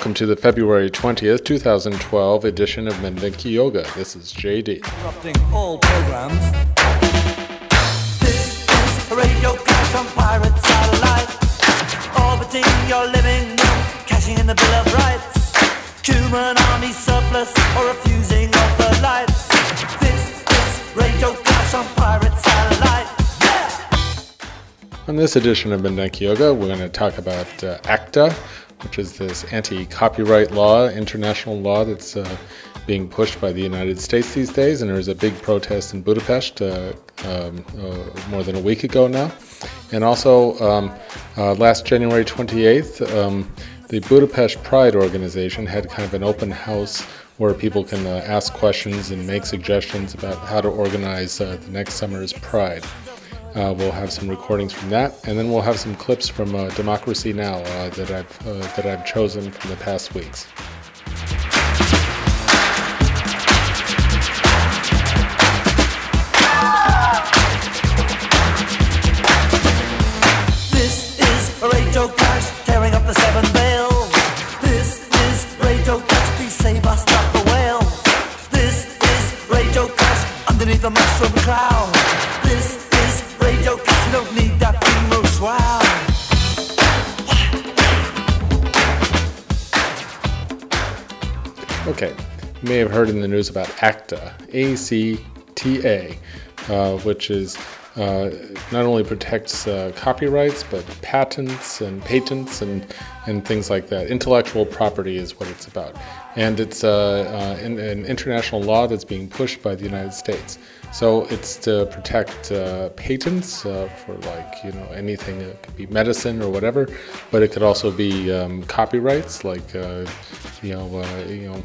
Welcome to the February 20th, 2012 edition of Mindenki Joga. This is JD. Interrupting all programs. This is Radio Clash on pirate satellite. Orbiting your living room, cashing in the Bill of Rights. Human army surplus or refusing of the lights. This is Radio Clash on pirate satellite. Yeah! On this edition of Mindenki Joga, we're going to talk about uh, ACTA, which is this anti copyright law, international law that's uh, being pushed by the United States these days. And there was a big protest in Budapest uh, um, uh, more than a week ago now. And also, um, uh, last January 28th, um, the Budapest Pride organization had kind of an open house where people can uh, ask questions and make suggestions about how to organize uh, the next summer's Pride. Uh, we'll have some recordings from that, and then we'll have some clips from uh, Democracy Now! Uh, that I've uh, that I've chosen from the past weeks. Okay, you may have heard in the news about ACTA, A C T A, uh, which is uh, not only protects uh, copyrights but patents and patents and and things like that. Intellectual property is what it's about, and it's uh, uh, in, an international law that's being pushed by the United States. So it's to protect uh, patents uh, for like you know anything. It could be medicine or whatever, but it could also be um, copyrights, like you know you know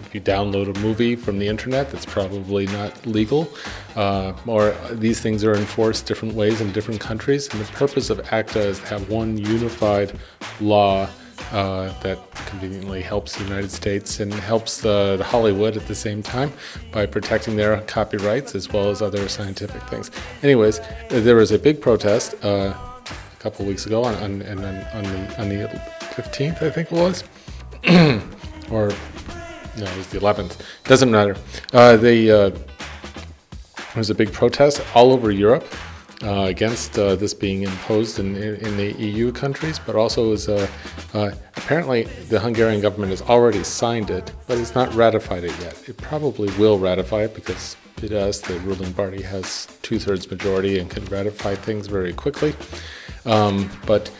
if you download a movie from the internet, that's probably not legal. Uh, or these things are enforced different ways in different countries. And the purpose of ACTA is to have one unified law uh, that conveniently helps the United States and helps the, Hollywood at the same time by protecting their copyrights as well as other scientific things. Anyways, there was a big protest uh, a couple weeks ago on, on, on the on the 15th, I think it was, or no, it was the 11th. Doesn't matter. Uh, uh, there was a big protest all over Europe uh, against uh, this being imposed in, in, in the EU countries, but also is uh, uh, apparently the Hungarian government has already signed it, but it's not ratified it yet. It probably will ratify it because Fidesz, the ruling party, has two-thirds majority and can ratify things very quickly. Um, but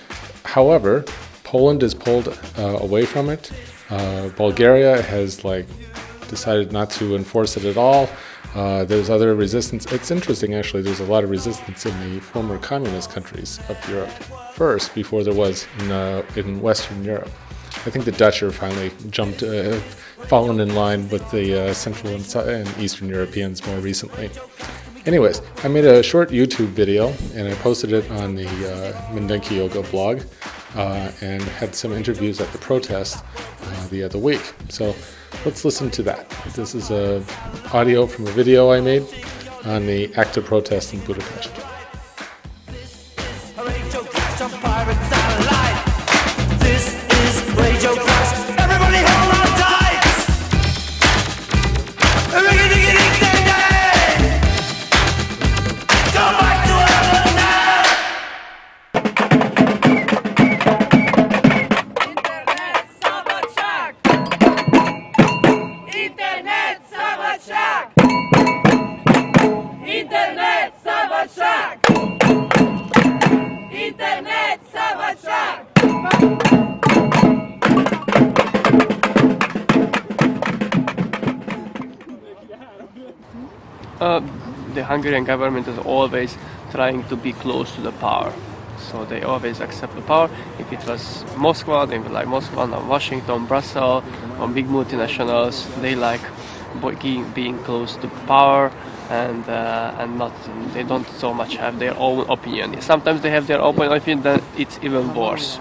however, Poland is pulled away from it. Uh, Bulgaria has like decided not to enforce it at all. Uh, there's other resistance. It's interesting, actually. There's a lot of resistance in the former communist countries of Europe first, before there was in, uh, in Western Europe. I think the Dutch are finally jumped, uh, fallen in line with the uh, Central and, and Eastern Europeans more recently. Anyways, I made a short YouTube video and I posted it on the uh, Mindenki Joga blog uh, and had some interviews at the protest uh, the other week. So let's listen to that. This is a audio from a video I made on the ACTA protest in Budapest. Hungarian government is always trying to be close to the power. So they always accept the power. If it was Moscow, they would like Moscow, and Washington, Brussels, or big multinationals, they like being, being close to power and uh, and not they don't so much have their own opinion. Sometimes they have their own opinion, then it's even worse.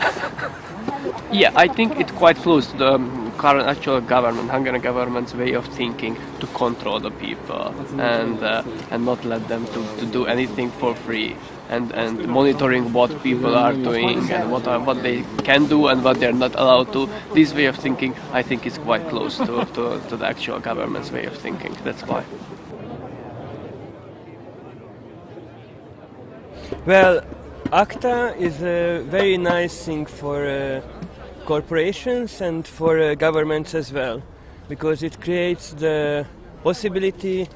yeah, I think it's quite close to the um, current actual government, Hungarian government's way of thinking to control the people and uh, and not let them to, to do anything for free. And, and monitoring what people are doing and what are, what they can do and what they're not allowed to. This way of thinking, I think, is quite close to, to, to the actual government's way of thinking. That's why. Well, ACTA is a very nice thing for uh, corporations and for uh, governments as well, because it creates the possibility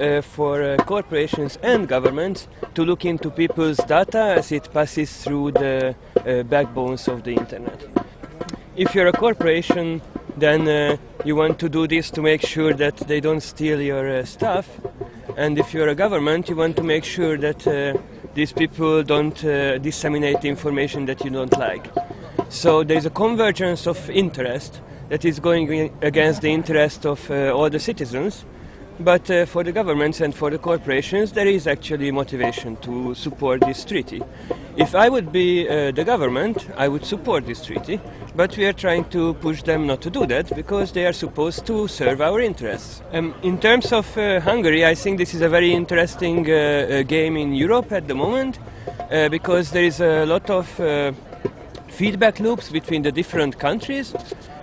uh, for uh, corporations and governments to look into people's data as it passes through the uh, backbones of the internet. If you're a corporation, then uh, you want to do this to make sure that they don't steal your stuff, and if you're a government, you want to make sure that these people don't uh, disseminate information that you don't like. So there's a convergence of interest that is going against the interest of uh, all the citizens. But uh, for the governments and for the corporations, there is actually motivation to support this treaty. If I would be uh, the government, I would support this treaty, but we are trying to push them not to do that because they are supposed to serve our interests. Um, in terms of uh, Hungary, I think this is a very interesting uh, uh game in Europe at the moment uh, because there is a lot of feedback loops between the different countries,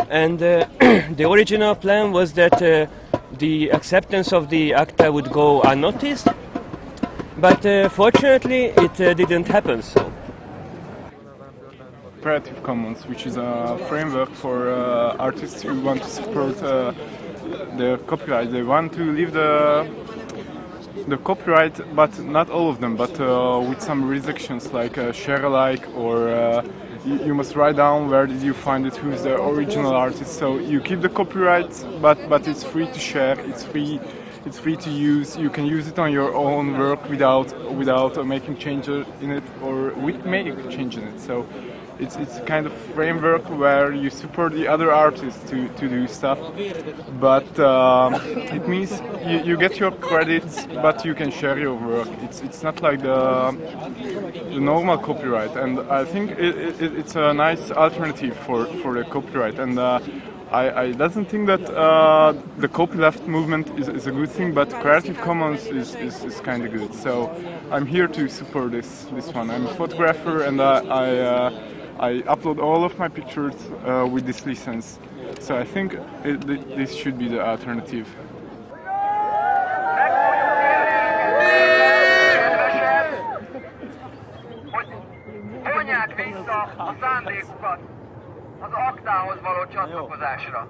and the original plan was that the acceptance of the ACTA would go unnoticed, but uh, fortunately it uh, didn't happen so. Creative Commons, which is a framework for uh, artists who want to support uh, the copyright. They want to leave the the copyright, but not all of them, but uh, with some restrictions like uh, share alike or you, you, must write down where did you find it, who's the original artist. So you keep the copyright, but but it's free to share. It's free. It's free to use. You can use it on your own work without without making changes in it or with making change in it. So it's it's kind of framework where you support the other artists to, to do stuff, but um, it means you, you get your credits, but you can share your work. It's it's not like the, the normal copyright, and I think it, it, it's a nice alternative for, for the copyright. And uh, I, I doesn't think that uh, the copyleft movement is, is a good thing, but Creative Commons is, is, is kind of good. So I'm here to support this this one. I'm a photographer, and I. I uh, I upload all of my pictures uh, with this license. So I think it, this should be the alternative. az aktához való csatlakozásra.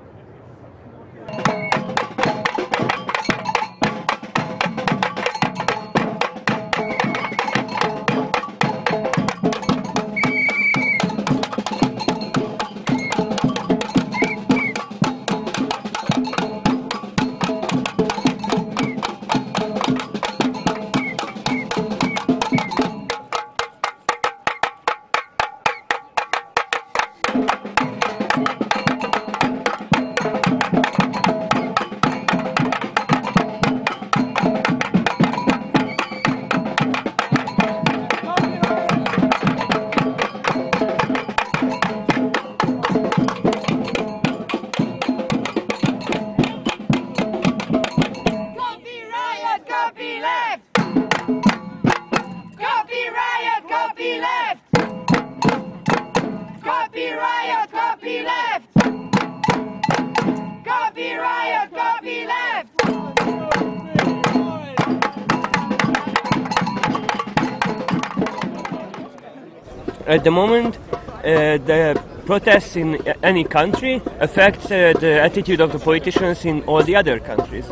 The moment, uh, the protests in any country affect uh, the attitude of the politicians in all the other countries.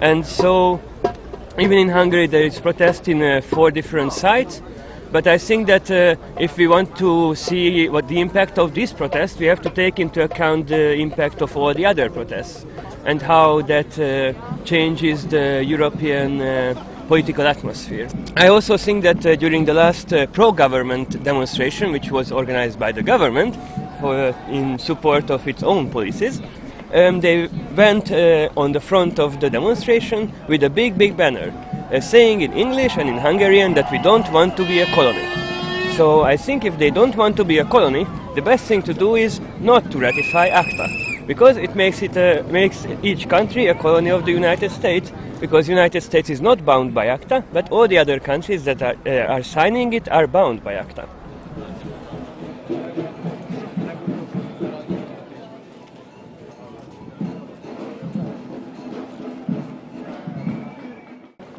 And so, even in Hungary, there is protest in uh, four different sites. But I think that uh, if we want to see what the impact of this protest, we have to take into account the impact of all the other protests and how that uh, changes the European uh, political atmosphere. I also think that uh, during the last uh, pro-government demonstration, which was organized by the government for, in support of its own policies, um, they went uh, on the front of the demonstration with a big, big banner uh, saying in English and in Hungarian that we don't want to be a colony. So I think if they don't want to be a colony, the best thing to do is not to ratify ACTA, because it makes it uh, makes each country a colony of the United States. Because United States is not bound by ACTA, but all the other countries that are, uh, are signing it are bound by ACTA.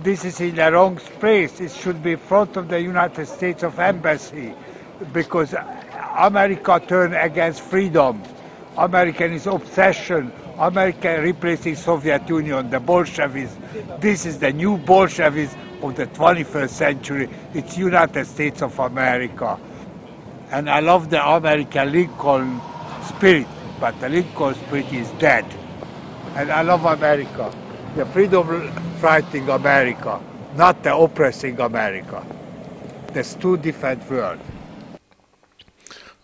this is in the wrong place. It should be front of the United States of Embassy because America turned against freedom. American is obsession. America replacing Soviet Union, the Bolsheviks. This is the new Bolsheviks of the 21st century. It's United States of America. And I love the American Lincoln spirit, but the Lincoln spirit is dead. And I love America the freedom fighting America, not the oppressing America. There's two different worlds.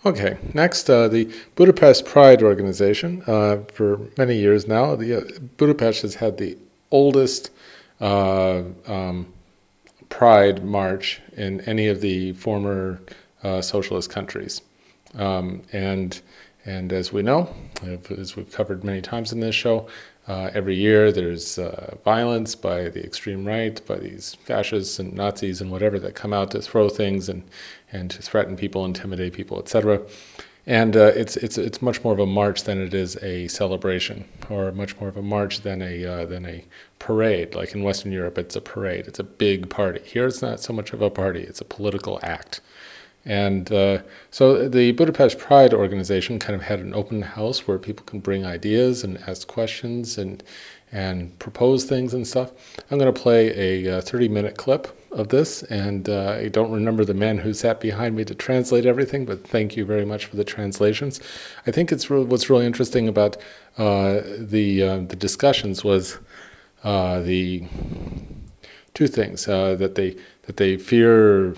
Okay, next, uh, the Budapest Pride Organization. Uh, for many years now, the uh, Budapest has had the oldest uh, um, Pride march in any of the former uh, socialist countries, um, and and as we know, as we've covered many times in this show, uh, every year there's violence by the extreme right, by these fascists and Nazis and whatever that come out to throw things and, and to threaten people, intimidate people, etc. And uh, it's, it's, it's much more of a march than it is a celebration, or much more of a march than a, uh, than a parade. Like in Western Europe, it's a parade, it's a big party. Here it's not so much of a party, it's a political act. And uh, so the Budapest Pride organization kind of had an open house where people can bring ideas and ask questions and and propose things and stuff. I'm going to play a 30 minute clip of this, and uh, I don't remember the man who sat behind me to translate everything, but thank you very much for the translations. I think it's re- what's really interesting about uh, the uh, the discussions was uh, the two things uh, that they that they fear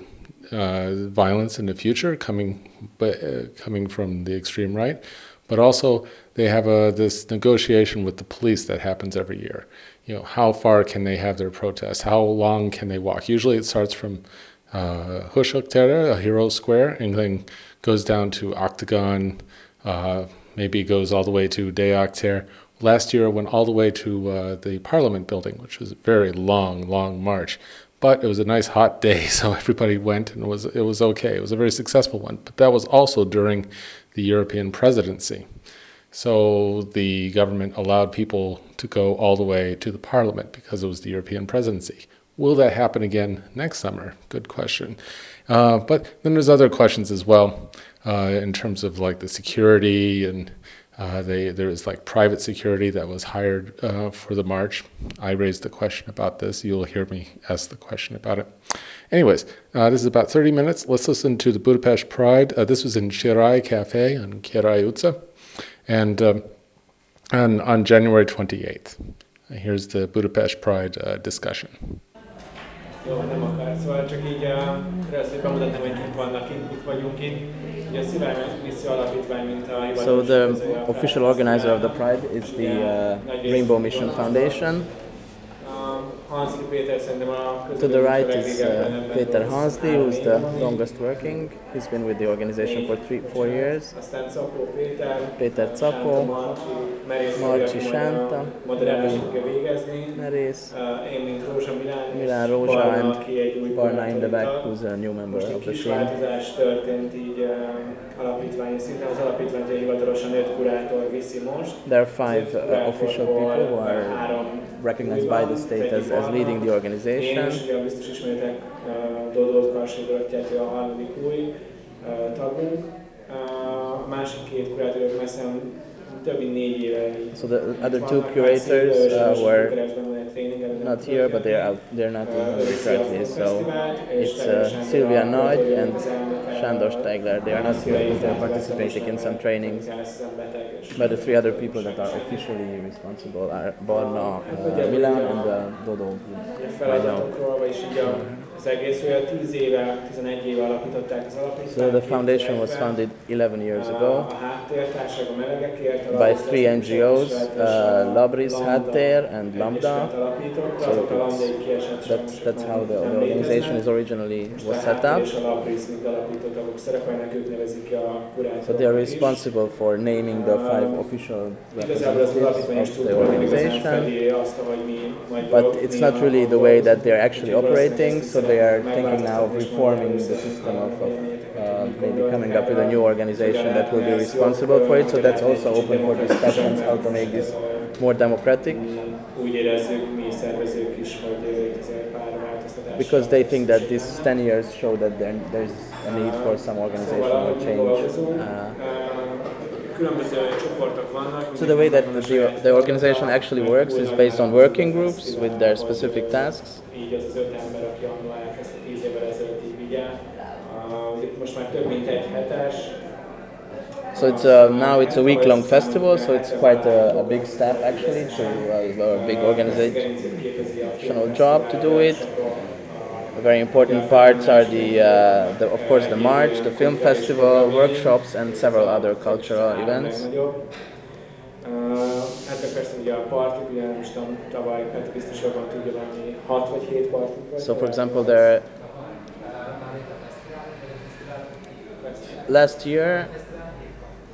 uh, violence in the future coming but, coming from the extreme right, but also they have a, this negotiation with the police that happens every year. You know, how far can they have their protests? How long can they walk? Usually it starts from uh, a hero square, and then goes down to Octagon, uh, maybe goes all the way to Deák tér. Last year, it went all the way to uh, the Parliament building, which was a very long, long march. But it was a nice hot day, so everybody went and it was it was okay. It was a very successful one. But that was also during the European presidency. So the government allowed people to go all the way to the parliament because it was the European presidency. Will that happen again next summer? Good question. Uh, but then there's other questions as well uh, in terms of like the security and uh, they, there was like private security that was hired uh, for the march. I raised the question about this. You'll hear me ask the question about it. Anyways, uh, this is about 30 minutes. Let's listen to the Budapest Pride. Uh, this was in Chirai Cafe on Király utca, and, um, and on January 28th. Here's the Budapest Pride uh, discussion. Jó, nem akar. Szóval csak így uh, először bemutatnám, hogy kik vannak itt, itt vagyunk itt. A Szivárvány Misszió Alapítvány, mint a So the official organizer of the Pride is the uh, Rainbow Mission Foundation. To the right is uh, Peter Hansli, who's the longest working. He's been with the organization for three, four years. Peter Capo, Marci Sánta, Merész, Milán Rózsa, and Barna in the back, who's a new member of the team. There are five uh, official people who are recognized by the state as, as leading the organization. Ő a másik két kurátor, messze So the other two curators uh, were not here, but they're out. They're not in Hungary currently. So it's uh, Sylvia Nagy and Sándor Steigler. They are not here they're participating in some trainings. But the three other people that are officially responsible are Barna, uh, Milan, and uh, Dodo. így a, az egész, olyan 10 éve, 11 éve alapították az alapítást. So the foundation was founded 11 years ago A a by three NGOs, uh, Labrisz, Háttér, and Lambda. So azóta a Lambda it's, egy kiesett that's, that's how the, the organization is originally was set up. és a Labrisz mind alapító tagok szerepelnek, ők nevezik ki a kurátorokat So they are responsible for naming the five official Igazából representatives of the struktúra nem igazán organization. fedi azt, ahogy mi majd But it's not really the way that they're actually operating, so they are thinking now of reforming the system of, of uh, maybe coming up with a new organization that will be responsible for it. So that's also open for discussions how to make this more democratic because they think that these 10 years show that there, there's a need for some organizational change. Uh. So the way that the, the organization actually works is based on working groups with their specific tasks. Így az az öt ember, aki annól elkezdte 10 évvel ezelőtt így vigyel. Uh, itt most már több mint egy hetes. So it's uh, now it's a week-long festival, so it's quite a, a big step actually to uh, a big organizational job to do it. The very important parts are the, uh, the, of course, the march, the film festival, workshops, and several other cultural events. Uh, hát meg persze ugye a partik, ugye most tam- tavaly Peti biztos jobban tudja valami 6 vagy 7 partik volt. So, for example, there last year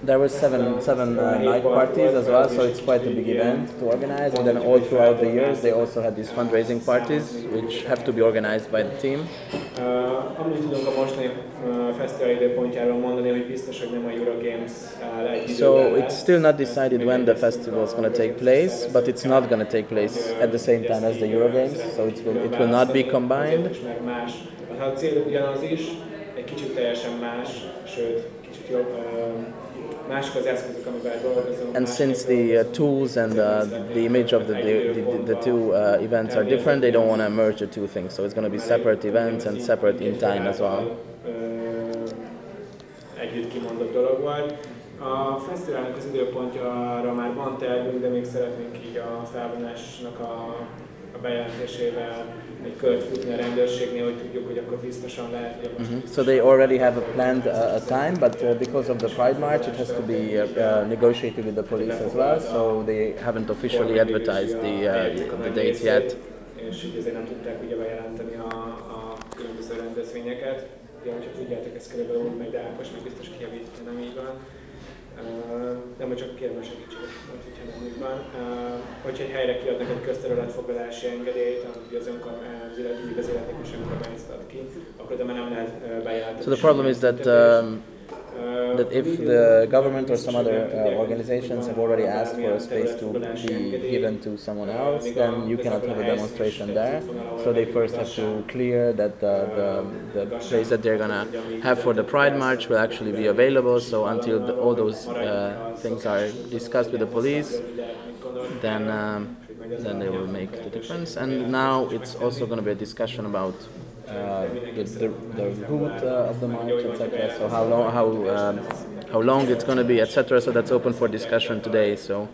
there were seven seven uh, night parties as well, so it's quite a big event to organize. And then all throughout the years, they also had these fundraising parties, which have to be organized by the team. Uh, amit tudunk a mostani uh, fesztivál időpontjáról mondani, hogy biztos, hogy nem a Eurogames áll egy So it's still not decided when the festival is going to take place, but it's not going to take place at the same time as the Eurogames, so it will, it will not be combined. És meg más. Hát a cél ugyanaz is, egy kicsit teljesen más, sőt, kicsit jobb, mások az eszközök, amivel dolgozunk. And since the uh, tools and uh, the image of the, the, the, the two uh, events are different, they don't want to merge the two things. So it's going to be separate events and separate in time as well. Ö, együtt kimondott dolog volt. A fesztiválnak az időpontjára már van tervünk, de még szeretnénk így a felvonásnak a, a bejelentésével egy kört futni a rendőrségnél, hogy tudjuk, hogy akkor biztosan lehet, hogy most Mhm. So they already have a planned uh, a time, but uh, because of the Pride March, it has to be uh, uh, negotiated with the police as well. So they haven't officially advertised the, uh, the date yet. És így ezért nem tudták ugye bejelenteni a, a különböző rendezvényeket. Ja, hogyha tudjátok, ez körülbelül úgy megy, de Ákos meg biztos kijavít, ha nem így van. Nem, csak kérem a segítséget, mert hogyha nem úgy van. Hogyha egy helyre kiadnak egy közterületfoglalási engedélyt, amit az önkormány, az illetékes önkormányzat ad ki, akkor de már nem lehet bejelenteni. So the problem is that um, that if the government or some other uh, organizations have already asked for a space to be given to someone else, then you cannot have a demonstration there. So they first have to clear that uh, the, the place that they're gonna have for the Pride March will actually be available. So until the, all those uh, things are discussed with the police, then um, then they will make the difference. And now it's also going to be a discussion about uh, the, the, the route uh, of the march, etc. So how long how um, how long it's going to be, etc. So that's open for discussion today. So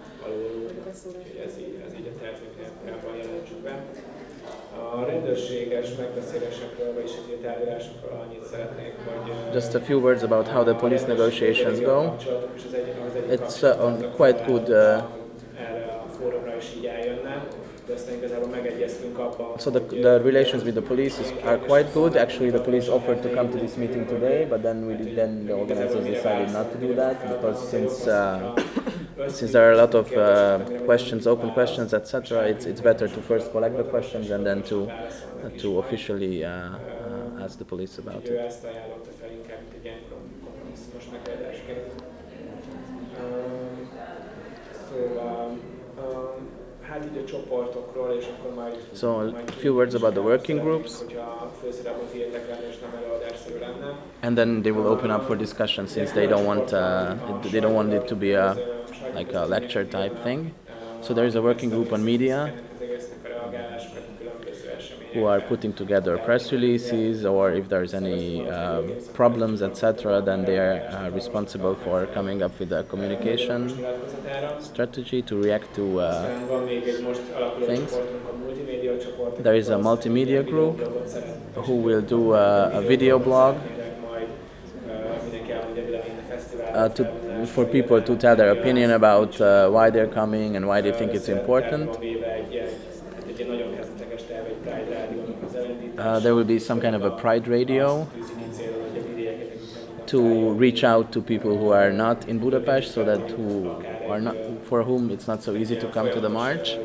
ez így, ez így a tervünkben jelentsük be. A rendőrséges megbeszélésekről, vagyis egy tárgyalásokról annyit szeretnék, hogy uh, just a few words about how the police negotiations go. kapcsolatok, és az egyik, az egyik It's uh, on quite good. Erre a fórumra is így eljönne, de aztán igazából megegyeztünk abban, So the, the relations with the police is, are quite good. Actually, the police offered to come to this meeting today, but then we did, then the organizers decided not to do that because since uh, since there are a lot of uh, questions, open questions, etc., it's it's better to first collect the questions and then to uh, to officially uh, uh, ask the police about it. ezt ajánlotta fel inkább, mint egy ilyen kompromisszumos megoldásként. Um, um, So a few words about the working groups. Hogyha főszerepot írtak lenni, és nem előadásszerű lenne. And then they will open up for discussion since they don't want uh, they don't want it to be a like a lecture type thing. So there is a working group on media az egésznek a reagálásokat a különböző eseményekre. Who are putting together press releases or if there's any um, problems etc then they are uh, responsible for coming up with a communication strategy to react to uh, things. There is a multimedia group who will do a, a video blog uh, to, for people to tell their opinion about uh, why they're coming and why they think it's important. Van véve egy ilyen, hát egy ilyen nagyon kezdeteges terv, egy Pride rádiónak az elindítása. Uh, there will be some kind of a Pride radio to reach out to people who are not in Budapest, so that who are not for whom it's not so easy to come to the march.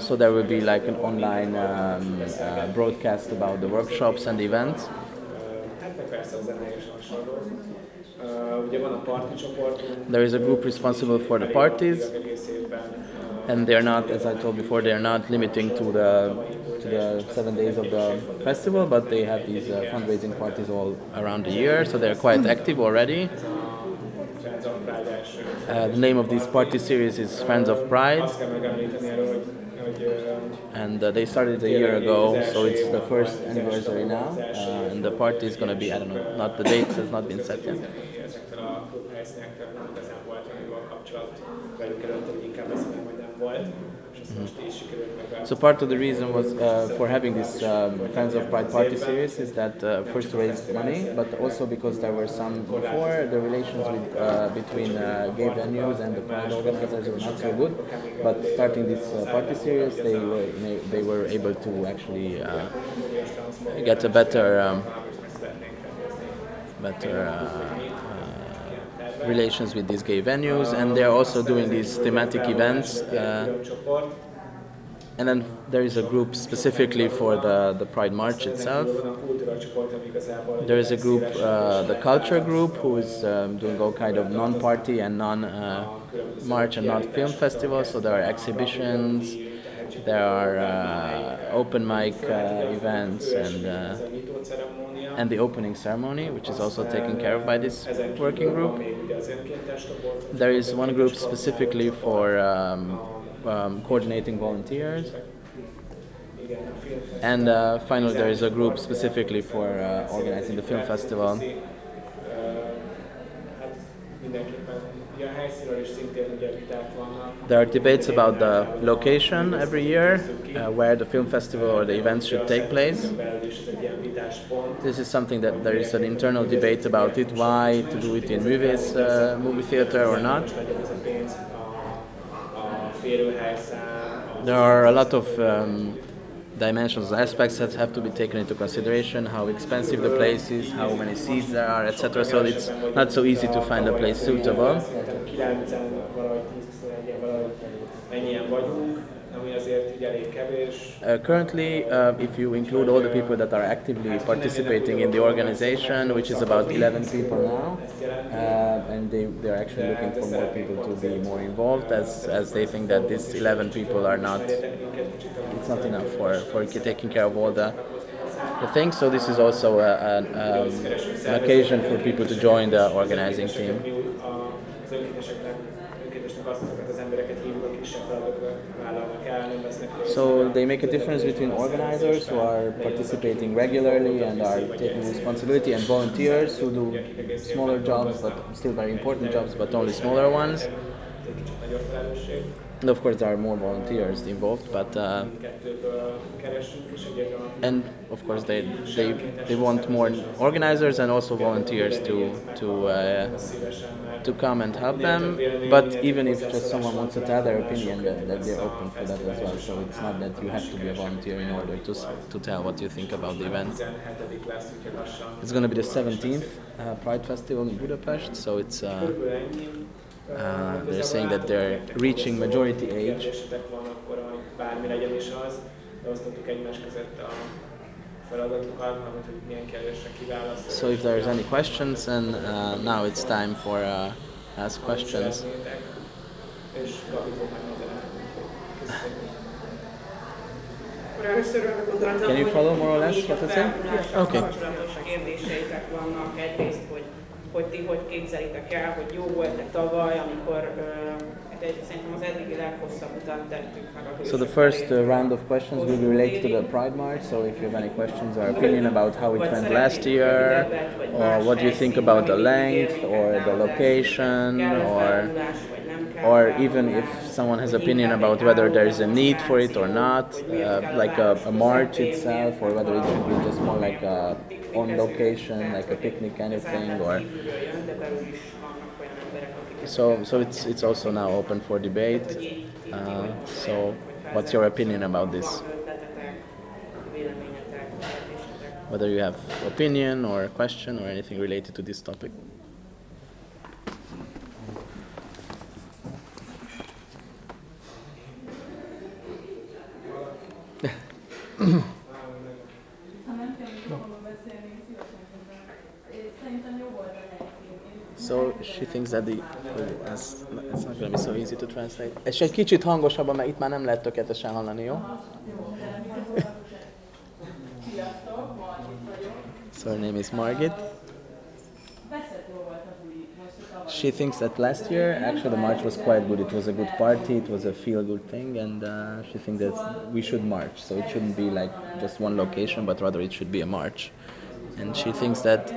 So there will be like an online um, uh, broadcast about the workshops and events. There is a group responsible for the parties, and they're not, as I told before, they're not limiting to the to the seven days of the festival, but they have these uh, fundraising parties all around the year, so they're quite active already. Uh, the name of this party series is Friends of Pride, and uh, they started a year ago, so it's the first anniversary now, uh, and the party is going to be I don't know, not the date has not been set yet. Meg. So part of the reason was uh, for having this um, of Pride party series is that uh, first to raise money, but also because there were some before the relations with uh, between uh, gay venues and the Pride organizers were not so good. But starting this uh, party series, they were they were able to actually uh, get a better um, better. Relations with these gay venues and they're also doing these thematic events uh. And then there is a group specifically for the, the Pride March itself. There is a group, uh, the Culture Group, who is um, doing all kind of non-party and non-march and non-film festivals. So there are exhibitions, there are uh, open mic uh, events, and uh, and the opening ceremony, which is also taken care of by this working group. There is one group specifically for um, um, coordinating volunteers. And uh, finally, there is a group specifically for uh, organizing the film festival. There are debates about the location every year, uh, where the film festival or the events should take place. This is something that there is an internal debate about it, why to do it in movies, uh, movie theater or not. Legyen ez a pénz, a, a férőhelyszám, a There are a lot of um, dimensions, aspects that have to be taken into consideration, how expensive the place is, how many seats there are, etc. So it's not so easy to find a place suitable. 9 valahogy 10 valahogy ennyien vagyunk, ami azért így elég kevés. Uh, currently, uh, if you include all the people that are actively participating in the organization, which is about 11 people now, uh, and they, they're actually looking for more people to be more involved as, as they think that these 11 people are not, it's not enough for, for taking care of all the, the things. So this is also a, an, um, an occasion for people to join the organizing team. So they make a difference between organizers who are participating regularly and are taking responsibility and volunteers who do smaller jobs but still very important jobs but only smaller ones. And of course there are more volunteers involved but uh, and of course they, they they want more organizers and also volunteers to to uh, to come and help them. But even if just someone wants to tell their opinion that, that they're open for that as well. So it's not that you have to be a volunteer in order to to tell what you think about the event. 17 lesz, úgyhogy lassan. It's going to be the 17th uh, Pride Festival in Budapest, so it's uh, Körülbelül ennyi. they're saying that they're reaching majority age. Kérdésetek van akkor, hogy bármi legyen is az, beosztottuk egymás között a feladatokat, amit hogy milyen kérdésre kiválasztani. So if there's any questions, and uh, now it's time for uh, ask questions. Szeretnétek, És Gabi fog megmondani. Köszönöm. Akkor először arra gondoltam, Can you follow more or less what I a said? Okay. Hogy ti hogy képzelitek el, hogy jó volt-e tavaly, amikor ö, szerintem az eddigi leghosszabb után tettük meg a So the first uh, round of questions will be related to the Pride March. So if you have any questions or opinion about how it went last year, or what do you think about the length or the location, or or even if someone has opinion about whether there is a need for it or not, uh, like a, a march itself, or whether it should be just more like a on location, like a picnic kind of thing, or so so it's it's also now open for debate. Uh, so what's your opinion about this? Whether you have opinion or question or anything related to this topic. So she thinks that the oh, that's, it's not going to be so easy to translate. És egy kicsit hangosabban, mert itt már nem lehet tökéletesen hallani, jó? So her name is Margit. She thinks that last year, actually, the march was quite good. It was a good party, it was a feel good thing, and uh, she thinks that we should march. So it shouldn't be like just one location, but rather it should be a march. And she thinks that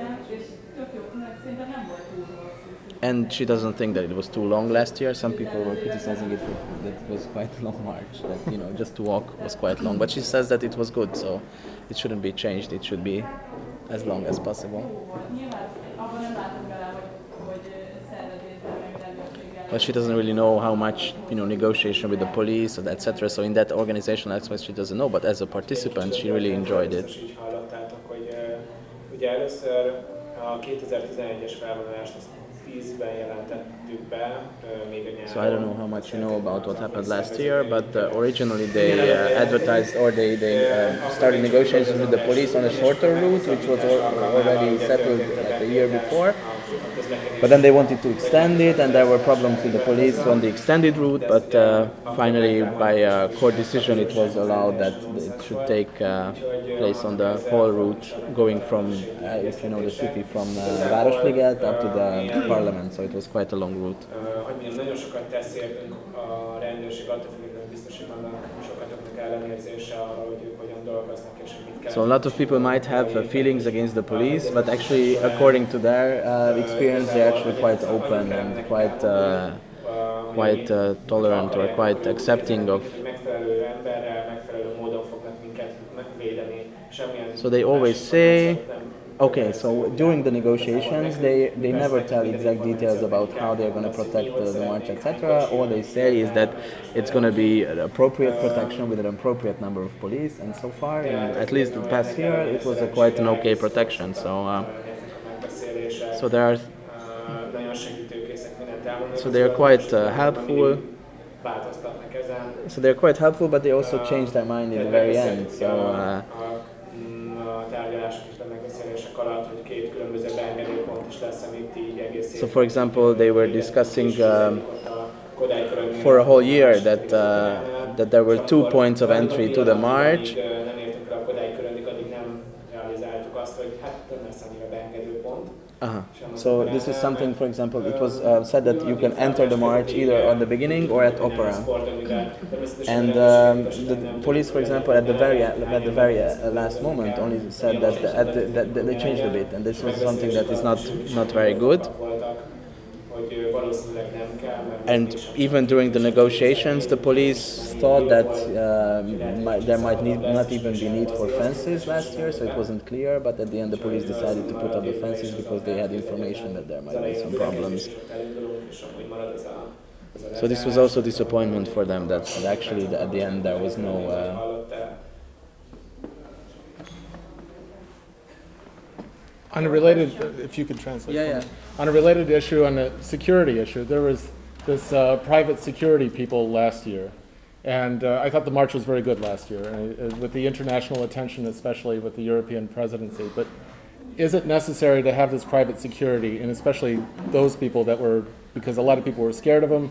and she doesn't think that it was too long last year. Some people were criticizing it for, that it was quite a long march. That you know, just to walk was quite long. But she says that it was good, so it shouldn't be changed. It should be as long as possible. But she doesn't really know how much you know negotiation with the police, and etc. So in that organizational aspect, she doesn't know. But as a participant, she really enjoyed it. Így hallottátok, hogy ö, ugye először a 2011-es felvonulást azt 10-ben jelentettük be, még a nyáron. So I don't know how much you know about what happened last year, but uh, originally they uh, advertised or they, they uh, started negotiations with the police on a shorter route, which was already settled like a year before. But then they wanted to extend it, and there were problems with the police on the extended route. But uh, finally, by a court decision, it was allowed that it should take uh, place on the whole route, going from, uh, if you know the city, from uh, up to the parliament. So it was quite a long route. Hogy So a lot of people might have uh, feelings against the police, but actually, according to their uh, experience, they're actually quite open and quite uh, quite uh, tolerant or quite accepting of. So they always say, okay. So during the negotiations, they they never tell exact details about how they're going to protect uh, the march, etc. All they say is that it's going to be an appropriate protection with an appropriate number of police. And so far, at least the past year, it was a quite an okay protection. So. Uh. So there are, so they are quite uh, helpful. So they're quite helpful, but they also change their mind in the very end. So uh, a, tárgyalások és megbeszélések alatt, hogy két különböző beengedőpont is lesz, amit így egész so, for example, they were discussing um, a Kodály körülmények for a whole year that uh, that there were two points of entry to the march. Amíg, ö, nem értünk el a Kodály köröndig, addig nem realizáltuk azt, hát nem lesz annyira beengedőpont. Uh-huh. So this is something, for example, it was uh, said that you can enter the march either on the beginning or at opera. And um, the police, for example, at the very at the very uh, last moment, only said that, the, at the, that they changed a bit, and this was something that is not not very good. voltak, hogy ö, valószínűleg nem kell, mert And even during the negotiations, the police thought that um, might, there might need, not even be need for fences last year, so it wasn't clear. But at the end, the police decided to put up the fences because they had information that there might be some problems. elindulunk, és amúgy marad ez a ez a So this was also disappointment for them that, that actually at the end there was no. Uh. On a related, if you could translate. Yeah, yeah. On a related issue, on a security issue, there was this uh, private security people last year, and uh, I thought the march was very good last year, uh, with the international attention, especially with the European presidency. But is it necessary to have this private security, and especially those people that were, because a lot of people were scared of them,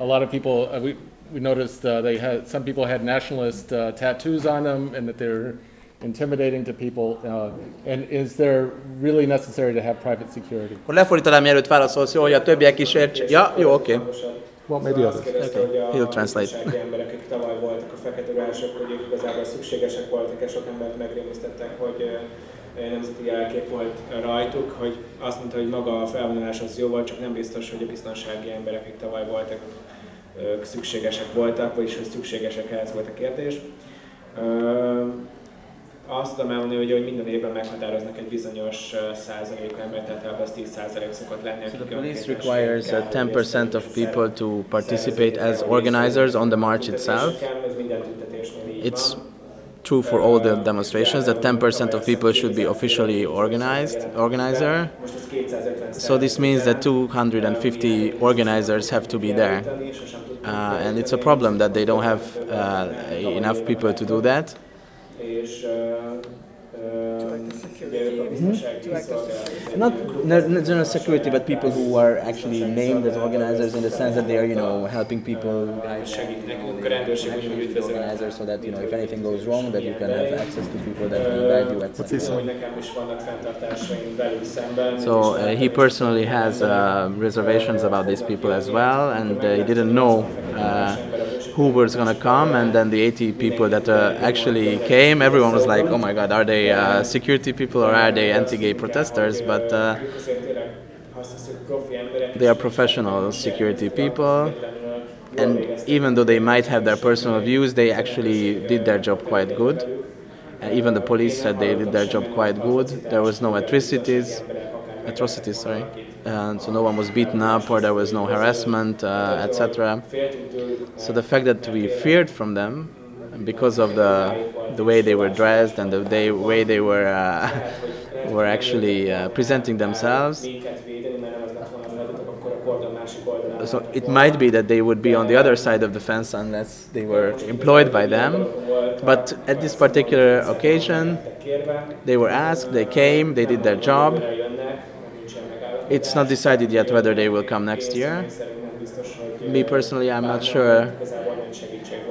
a lot of people uh, we we noticed uh, they had some people had nationalist uh, tattoos on them, and that they're intimidating to people? Uh, and is there really necessary to have private security? Akkor lefordítanám, mielőtt válaszolsz, hogy a többiek is értsék. Ja, jó, oké. Okay. Well, maybe others. Okay, he'll translate. emberek, akik tavaly voltak a fekete ruhások, hogy ők igazából szükségesek voltak, és sok embert megrémisztettek, hogy eh, nemzeti jelkép volt rajtuk, hogy azt mondta, hogy maga a felvonulás az jó volt, csak nem biztos, hogy a biztonsági emberek, akik tavaly voltak, ők szükségesek voltak, vagyis hogy szükségesek ez volt a kérdés. Azt hogy, hogy minden évben meghatároznak egy bizonyos ö, százalék embert, tehát ebben az 10 százalék szokott lenni. So the police requires uh, 10% of people to participate as organizers on the march itself. Ez minden tüntetésnél így It's true for all the demonstrations that 10% of people should be officially organized organizer. Most ez 250 So this means that 250 organizers have to be there. Uh, and it's a problem that they don't have uh, enough people to do that. És ö, ö, ugye ők a biztonsági szolgálat- Not not not general security, but people who are actually named as organizers in the sense that they are, you know, helping people guide segít nekünk, a rendőrség úgy, hogy üdvözöl. organizers so that you know if anything goes wrong, that you can have access to people that will guide you, etc. Hogy nekem is vannak fenntartásaim velük szemben. So uh, he personally has uh, reservations about these people as well, and uh, he didn't know uh, who was gonna come. And then the 80 people that uh, actually came, everyone was like, "Oh my God, are they uh, security people or are they anti-gay protesters?" But uh, they are professional security people, and even though they might have their personal views, they actually did their job quite good. Even the police said they did their job quite good. There was no atrocities, atrocities, sorry. And so no one was beaten up or there was no harassment, uh, etc. So the fact that we feared from them because of the the way they were dressed and the day, way they were uh, were actually uh, presenting themselves, so it might be that they would be on the other side of the fence unless they were employed by them. But at this particular occasion, they were asked, they came, they did their job. It's not decided yet whether they will come next year. Me personally, I'm not sure,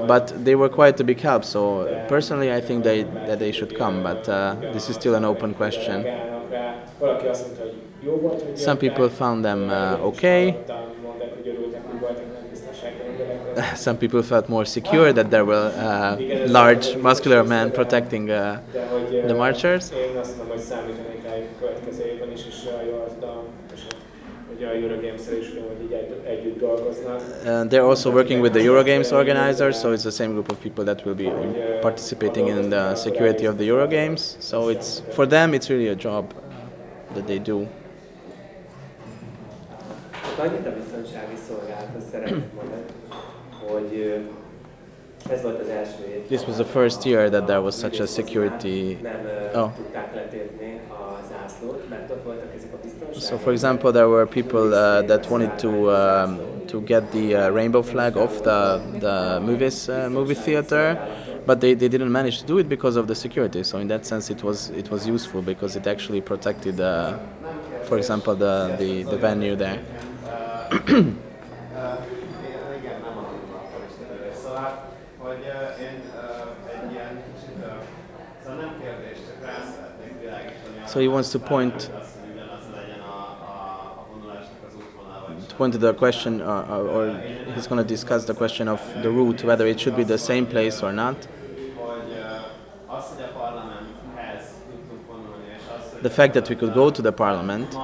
but they were quite a big help. So personally, I think they that they should come. But uh, this is still an open question. Some people found them uh, okay. Some people felt more secure that there were uh, large, muscular men protecting uh, the marchers. én azt mondom, hogy számítanék rájuk a következő évben is, és a Jordan, és ugye a Eurogames-el is ugyanúgy így egy, együtt dolgoznak. Uh, they're also working with the Eurogames organizers, so it's the same group of people that will be participating in the security of the Eurogames. So it's for them, it's really a job uh, that they do. Annyit a biztonsági szolgálathoz szeretnék mondani, hogy ö, ez volt az első év. This was the first year that there was such a security. Uh, oh. So, for example, there were people uh, that wanted to um, to get the uh, rainbow flag off the the movies uh, movie theater, but they, they didn't manage to do it because of the security. So in that sense, it was it was useful because it actually protected, uh, for example, the, the, the venue there. Igen, nem adunk akkor is útvonal, to the question, uh, uh, or he's going to discuss the question of the route, whether it should be the same place or not. The fact that we could go to the parliament,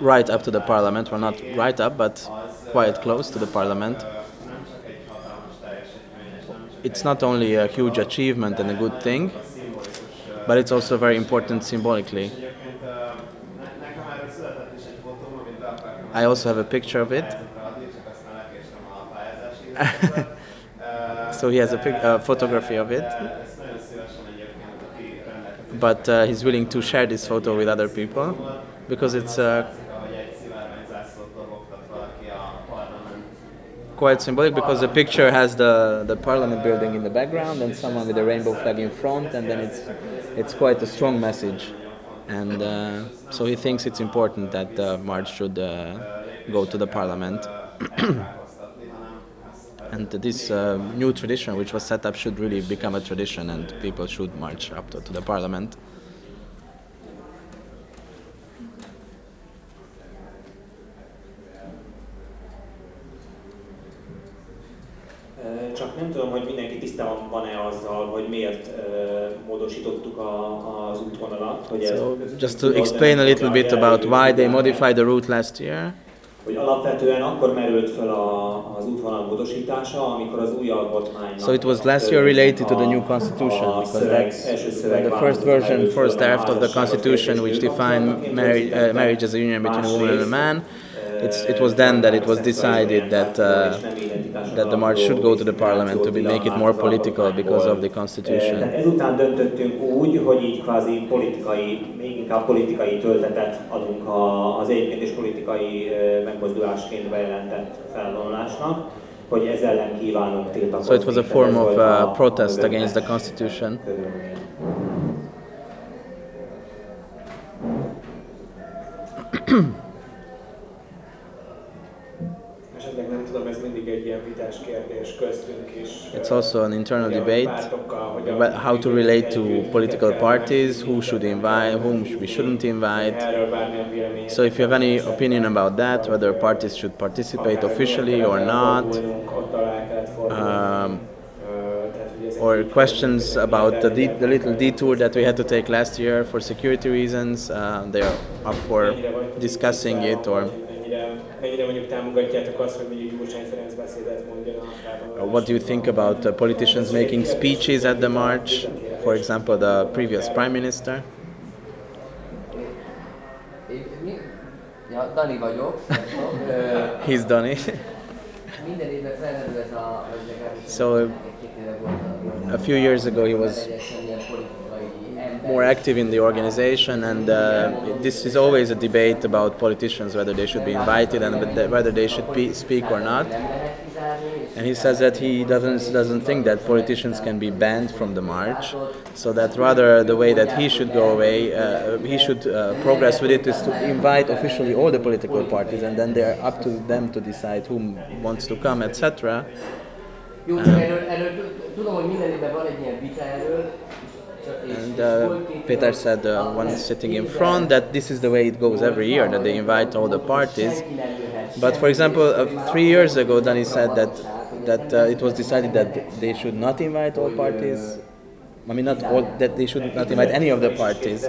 right up to the parliament, well, not right up, but quite close to the parliament. It's not only a huge achievement and a good thing, but it's also very important symbolically. Egyébként ö, ne- nekem erről született is egy fotóm, amit be akartam I also have a picture of it. So he has a, pic- a photography of it, but uh, he's willing to share this photo with other people because it's uh, quite symbolic because the picture has the, the parliament building in the background and someone with a rainbow flag in front and then it's it's quite a strong message and uh, so he thinks it's important that the march should uh, go to the parliament And this uh, new tradition, which was set up, should really become a tradition, and people should march up to, to the parliament. Csak nem tudom, hogy mindenki tisztában van-e azzal, hogy miért ö, módosítottuk a, az útvonalat. Hogy ez, So, just to explain a little bit about why they modified the route last year. hogy alapvetően akkor merült fel a, az útvonal módosítása, amikor az új alkotmánynak So it was last year related to the new constitution because that's the first version, first draft of the constitution, which defined marriage, uh, marriage as a union between a woman and a man. It's, it was then that it was decided that uh, that the march should go to the parliament to be, make it more political because of the constitution. ezután döntöttünk úgy, hogy így kvázi politikai, még inkább politikai töltetet adunk a, az egyébként is politikai ö, megmozdulásként bejelentett felvonulásnak, hogy ez ellen kívánunk. So it was a form of uh, protest against the constitution. Esetleg nem tudom, ez mindig egy ilyen vitás kérdés köztünk is. It's also an internal debate about how to relate to political parties, who should invite, whom we shouldn't invite. Erről bármilyen véleményed. So if you have any opinion about that, whether parties should participate officially or not, Ott alá kellett fordulni. um, Ö, tehát, hogy ez egy or questions about the, de- the little detour that we had to take last year for security reasons, uh, they are up for discussing it or mennyire, mennyire mondjuk támogatjátok azt, hogy mondjuk Gyurcsány Ferenc beszédet mondjon a. Uh, What do you think about uh, politicians making speeches at the march? For example, the previous prime minister. Ja, Dani vagyok. He's done it. Minden évben felmerül a... So egy-két éve volt a few years ago he was teljesen ilyen politikai ember. More active in the organization, and uh, this is always a debate about politicians whether they should be invited and whether they should be, speak or not. And he says that he doesn't doesn't think that politicians can be banned from the march, so that rather the way that he should go away, uh, he should uh, progress with it is to invite officially all the political parties, and then they're up to them to decide whom wants to come, etc. Jó, And uh, Peter said, uh, one sitting in front, that this is the way it goes every year, that they invite all the parties. But for example, uh, three years ago, Danny said that that uh, it was decided that they should not invite all parties. I mean, not all, that they should not invite any of the parties.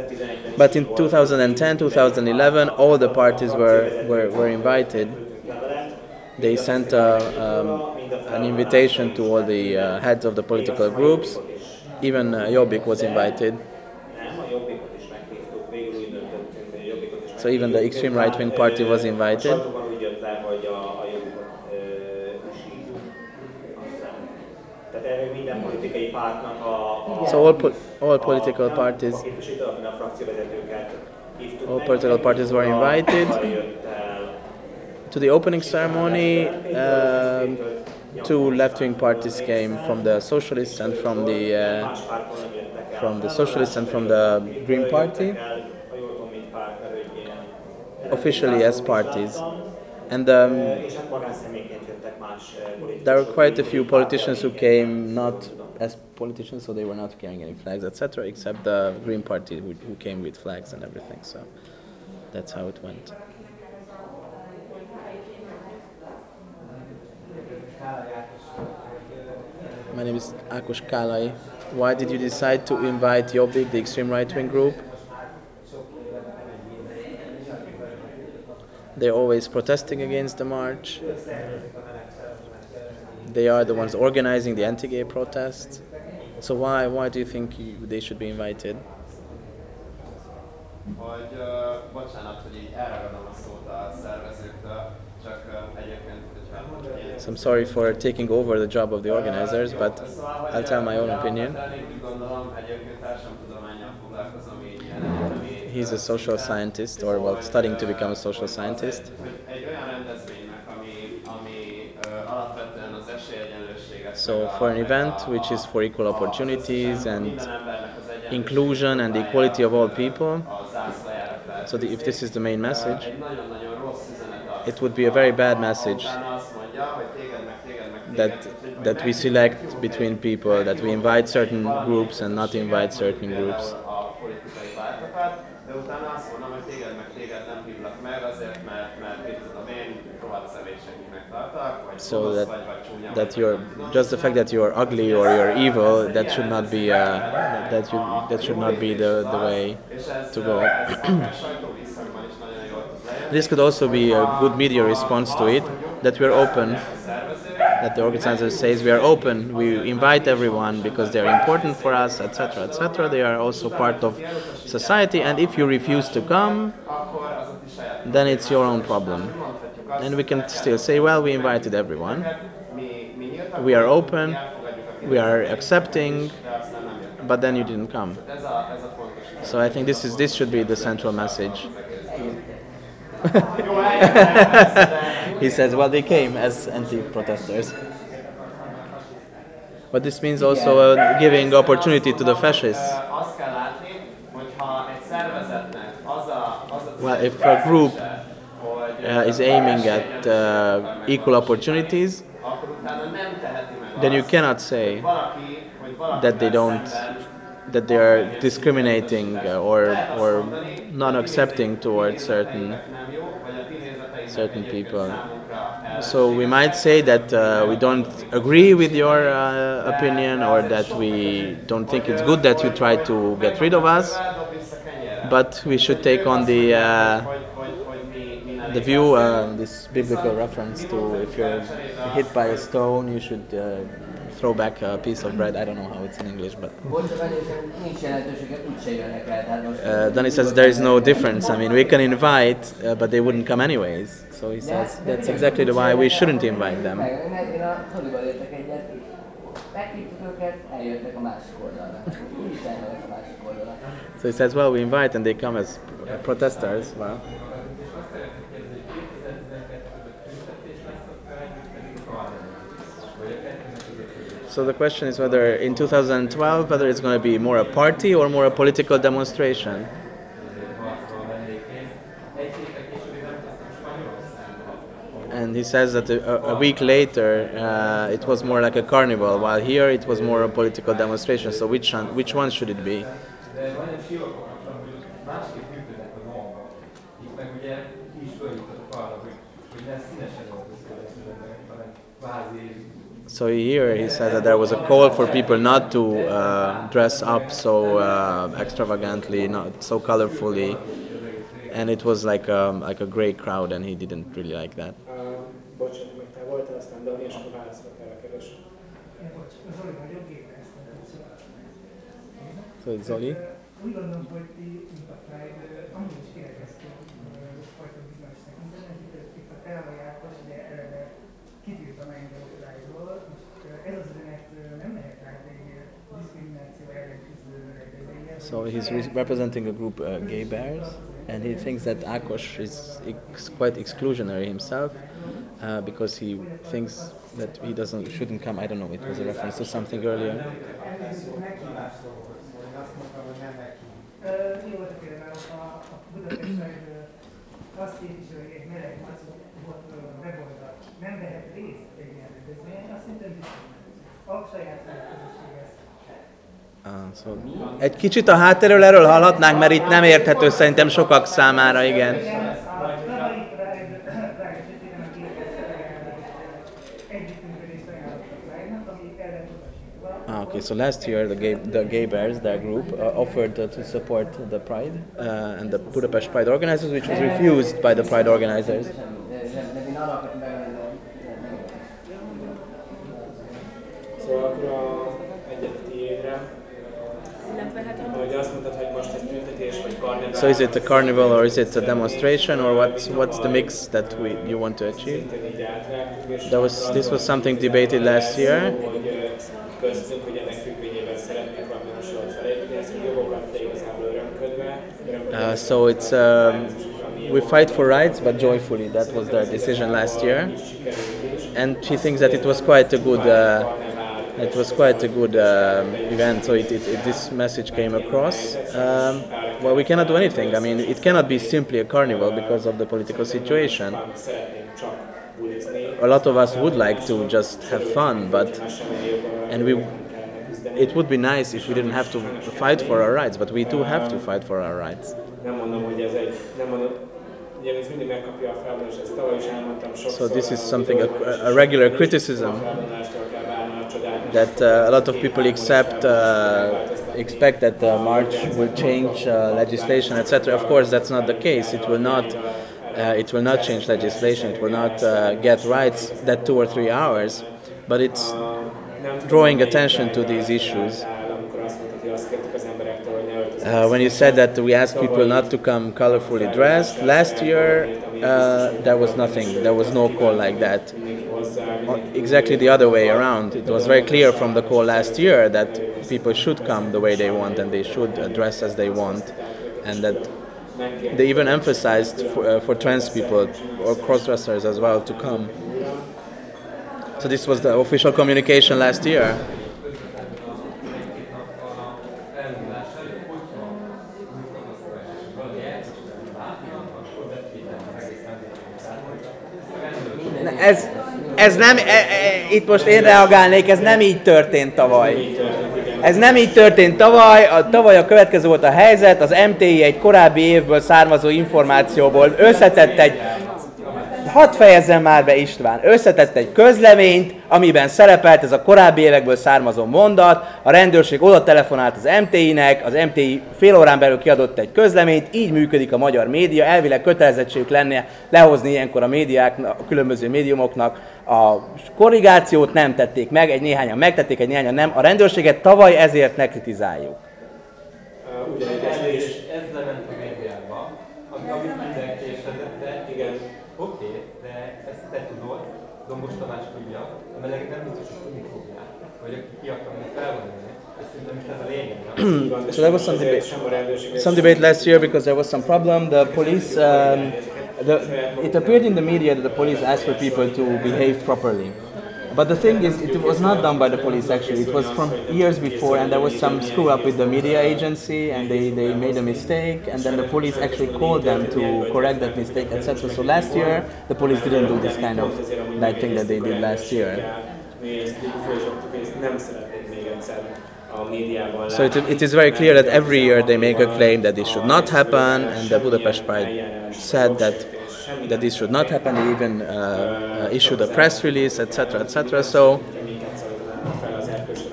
But in 2010, 2011, all the parties were, were, were invited. They sent uh, um, an invitation to all the uh, heads of the political groups. Even uh, Jobbik was invited. So even the extreme right wing party was invited. So all, po- all political parties, all political parties were invited. To the opening ceremony, um, two left-wing parties came from the socialists and from the uh, from the socialists and from the Green Party, officially as parties. And um, there were quite a few politicians who came not as politicians, so they were not carrying any flags, etc., except the Green Party who, who came with flags and everything. So that's how it went. My name is Akos Kalai. Why did you decide to invite Jobbik, the extreme right-wing group? They're always protesting against the march. They are the ones organizing the anti-gay protests. So why why do you think you, they should be invited? hogy uh, bocsánat, hogy így elragadom a szót a szervezőktől, csak uh, egyébként. So I'm sorry for taking over the job of the organizers, but I'll tell my own opinion. He's a social scientist, or well, studying to become a social scientist. So for an event which is for equal opportunities and inclusion and equality of all people, so if this is the main message, it would be a very bad message that that we select between people, that we invite certain groups and not invite certain groups. So that that you're just the fact that you're ugly or you're evil that should not be uh, that you that should not be the, the way to go. This could also be a good media response to it, that we're open, that the organizer says we are open, we invite everyone because they are important for us, etc., etc. They are also part of society, and if you refuse to come, then it's your own problem. And we can still say, well, we invited everyone, we are open, we are accepting, but then you didn't come. So I think this is this should be the central message. he says, well, they came as anti-protesters. But this means also uh, giving opportunity to the fascists. Well, if a group is aiming at uh, equal opportunities, then you cannot say that they don't, that they are discriminating uh, or or non-accepting towards certain certain people. So we might say that uh, we don't agree with your uh, opinion or that we don't think it's good that you try to get rid of us, but we should take on the uh, the view, uh, this biblical reference to if you're hit by a stone, you should uh, throw back a piece of bread. I don't know how it's in English, but. Uh, then he says there is no difference. I mean, we can invite, uh, but they wouldn't come anyways. So he says that's exactly the why we shouldn't invite them. So he says, well, we invite and they come as protesters. Well, so the question is whether in 2012 whether it's going to be more a party or more a political demonstration. And he says that a, a week later uh, it was more like a carnival, while here it was more a political demonstration. So which one, which one should it be? So here he said that there was a call for people not to uh, dress up so uh, extravagantly, not so colorfully, and it was like um, like a great crowd, and he didn't really like that. Uh, bocsánat, meg te voltál, aztán Dani, és akkor válaszolok erre a kérdésre. So it's Zoli. Úgy gondolom, hogy ti, mint a Pride, amúgy is kirekeztünk fajta bizonyos tekintetben, itt, itt a Telavai Ákos ugye eleve kitilta meg a Pride-ról, és ez az üzenet nem lehet át egy diszkrimináció ellen küzdő rendezvényre. So he's re- representing a group, uh, Gay Bears, and he thinks that Akos is ex- quite exclusionary himself uh, because he thinks that he doesn't shouldn't come. I don't know. It was a reference to something earlier. Ö, Jó volt a például a, a Budapest Pride azt képviselő, hogy egy meleg macok volt weboldal, nem vehet részt egy ilyen rendezvényen, azt szerintem diszkrimináció. A saját közösség ezt. Uh, so, egy kicsit a hátterről erről hallhatnánk, mert itt nem érthető szerintem sokak számára, igen. A tavalyi Pride Pride esetében a együttműködést ajánlott a Pride-nak, ami ellen utasítva. Ah, okay, so last year the gay, the gay bears, their group, uh, offered uh, to support the Pride uh, and the Budapest Pride organizers, which was refused by the Pride organizers. De, de mi arra akartam megállni, Szóval akkor a egyet tiédre. Hogy azt mondtad, hogy most ez tüntetés vagy karnevál. So is it a carnival or is it a demonstration or what's what's the mix that we you want to achieve? That was this was something debated last year. Köztünk, hogy ennek függvényében szeretnék valami hasonlót felépíteni, ezt a igazából örömködve. örömködve Uh, so it's um, we fight for rights, but joyfully. That was their decision last year, and she thinks that it was quite a good. Uh, it was quite a good um, event, so it, it, it, this message came across. Um, well, we cannot do anything. I mean, it cannot be simply a carnival because of the political situation. A lot of us would like to just have fun, but and we it would be nice if we didn't have to fight for our rights, but we do have to fight for our rights. So this is something a, a regular criticism that uh, a lot of people accept, uh, expect that the march will change uh, legislation, etc. Of course, that's not the case. It will not. Uh, it will not change legislation. It will not uh, get rights that two or three hours, but it's drawing attention to these issues. Uh, when you said that we asked people not to come colorfully dressed, last year uh, there was nothing, there was no call like that. Uh, Exactly the other way around. It was very clear from the call last year that people should come the way they want and they should uh, dress as they want, and that they even emphasized for, uh, for trans people or cross-dressers as well to come. So this was the official communication last year. Ez, ez nem, e, e, itt most én reagálnék, ez nem így történt tavaly. Ez nem így történt tavaly, a, tavaly a következő volt a helyzet, az MTI egy korábbi évből származó információból összetett egy, hadd fejezzem már be István, összetett egy közleményt, amiben szerepelt ez a korábbi évekből származó mondat, a rendőrség oda telefonált az MTI-nek, az MTI fél órán belül kiadott egy közleményt, így működik a magyar média, elvileg kötelezettségük lenne lehozni ilyenkor a médiáknak, a különböző médiumoknak a korrigációt. Nem tették meg, egy néhányan megtették, egy néhányan nem. A rendőrséget tavaly ezért ne kritizáljuk. És ezzel ment a médiába, so there was some debate, some debate last year because there was some problem. The police, um, the, it appeared in the media that the police asked for people to behave properly. But the thing is, it was not done by the police actually. It was from years before, and there was some screw up with the media agency, and they, they made a mistake, and then the police actually called them to correct that mistake, etc. So last year, the police didn't do this kind of bad thing that they did last year. So it, it is very clear that every year they make a claim that this should not happen, and the Budapest Pride said that that this should not happen. They even uh, uh, issued a press release, etc., etc. So,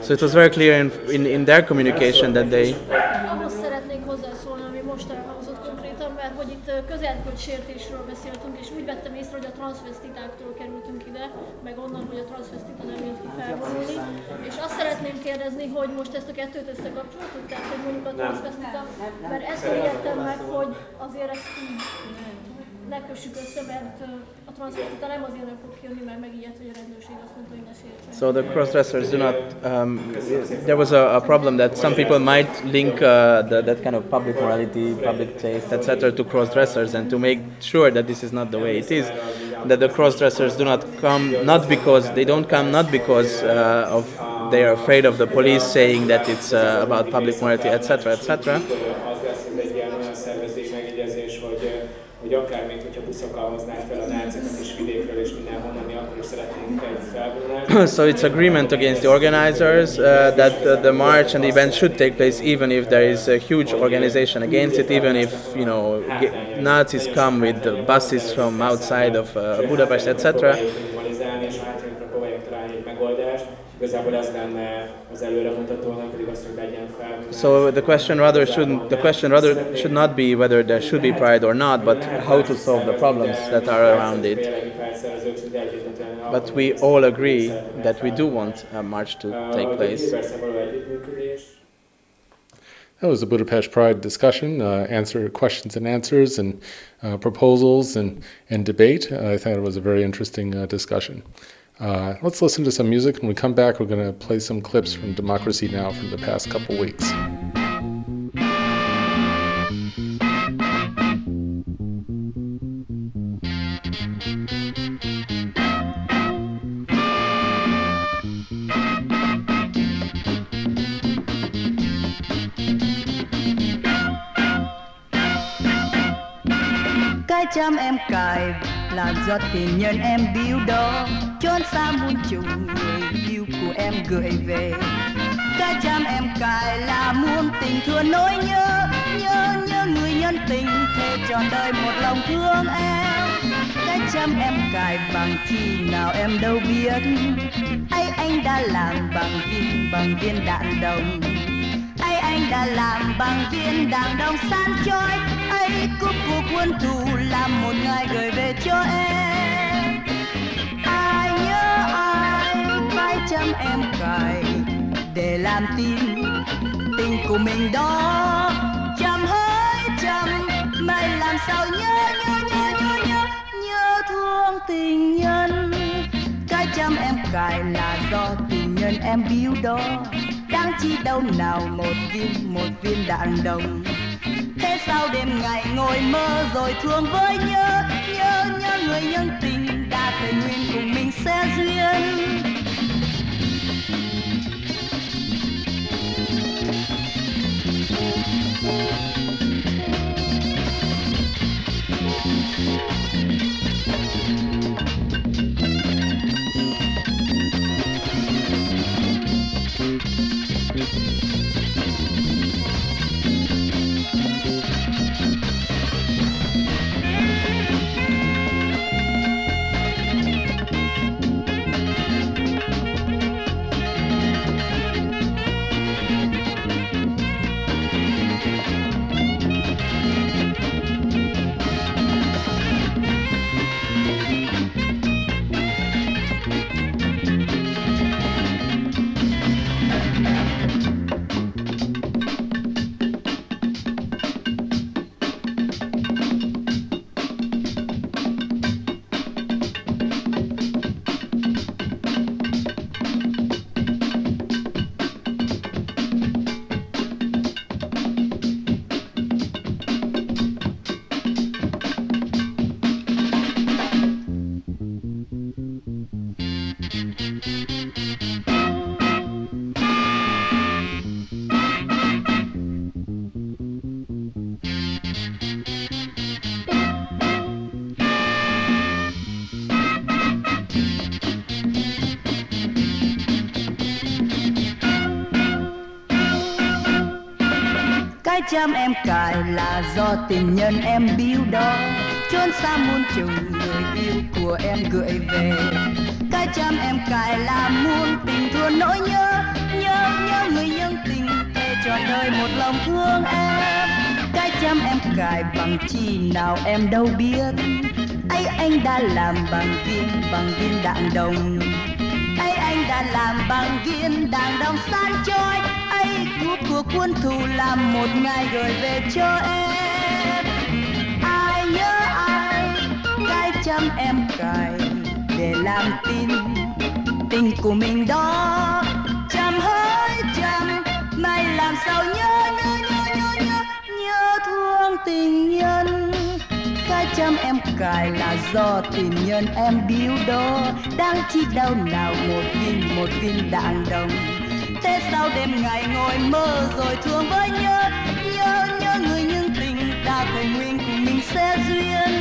so it was very clear in, in, in their communication that they Ahhoz szeretnék hozzászólni, ami most elhangzott konkrétan, mert hogy itt ö, beszéltünk, és úgy vettem észre, hogy a transvestitáktól megkérdezni, hogy most ezt a kettőt összekapcsoltuk? Tehát, hogy mondjuk a transzvestita... Mert ezt értem meg, hogy azért ezt így... Nem. So the cross-dressers do not. Um, there was a, a problem that some people might link uh, the, that kind of public morality, public taste, etc., to cross-dressers, and to make sure that this is not the way it is, that the cross-dressers do not come not because they don't come not because uh, of they are afraid of the police saying that it's uh, about public morality, etc., etc. Az lesz, mint egy ilyen olyan szervezés megjegyzés, hogy, ö, hogy akár még, hogyha buszokkal hoznák fel a nácikat is vidékről és mindenhonnan, mi akkor is szeretnénk egy felvonulást. so it's agreement against the organizers uh, that the, the march and the event should take place even if there is a huge organization against it, even if you know Nazis come with buses from outside of uh, Budapest, etc. minimalizálni, és hátrányokra próbáljuk találni egy megoldást. Igazából ez lenne az előremutató, nem pedig az, hogy legyen felvonulás. So the question rather shouldn't the question rather should not be whether there should be pride or not, but how to solve the problems that are around it. Ténylegi felszerelők szinte egyetlen But we all agree that we do want a march to take place. Persze való együttműködés. That was the Budapest Pride discussion, uh, answer questions and answers, and uh, proposals and and debate. I thought it was a very interesting uh, discussion. Uh, let's listen to some music. When we come back, we're going to play some clips from Democracy Now! from the past couple weeks. cái chăm em cài là do tình nhân em biếu đó. Chốn xa muôn trùng người yêu của em gửi về. Cái chăm em cài là muôn tình thương nỗi nhớ nhớ nhớ người nhân tình thề trọn đời một lòng thương em. Cái chăm em cài bằng chi nào em đâu biết. Ấy anh đã làm bằng viên bằng viên đạn đồng anh đã làm bằng viên đàng đông san trôi ấy cúp cuộc quân thù làm một ngày gửi về cho em. Ai nhớ ai phải chăm em cài để làm tin tình của mình đó. Chăm hỡi chăm mày làm sao nhớ nhớ nhớ nhớ nhớ nhớ thương tình nhân. Cái chăm em cài là do tình nhân em biếu đó, đáng chi đâu nào một viên một viên đạn đồng. Thế sao đêm ngày ngồi mơ rồi thương với nhớ nhớ nhớ người nhân tình đã thề nguyện cùng mình sẽ duyên. cái chăm em cài là do tình nhân em biếu đó. Chốn xa muôn trùng người yêu của em gửi về. Cái chăm em cài là muôn tình thương nỗi nhớ nhớ nhớ người nhân tình thề trọn đời một lòng thương em. Cái chăm em cài bằng chi nào em đâu biết. Ấy, anh đã làm bằng viên bằng viên đạn đồng. Ấy, anh đã làm bằng viên đạn đồng san trôi của quân thù làm một ngày gửi về cho em. Ai nhớ ai, cái chăm em cài để làm tin. Tình của mình đó chăm hỡi chăm mày làm sao nhớ nhớ nhớ nhớ nhớ nhớ thương tình nhân. Cái chăm em cài là do tình nhân em biếu đó, đang chi đau nào một viên một viên đạn đồng thế sao đêm ngày ngồi mơ rồi thương với nhớ nhớ nhớ người nhưng tình đã thề nguyện cùng mình sẽ duyên.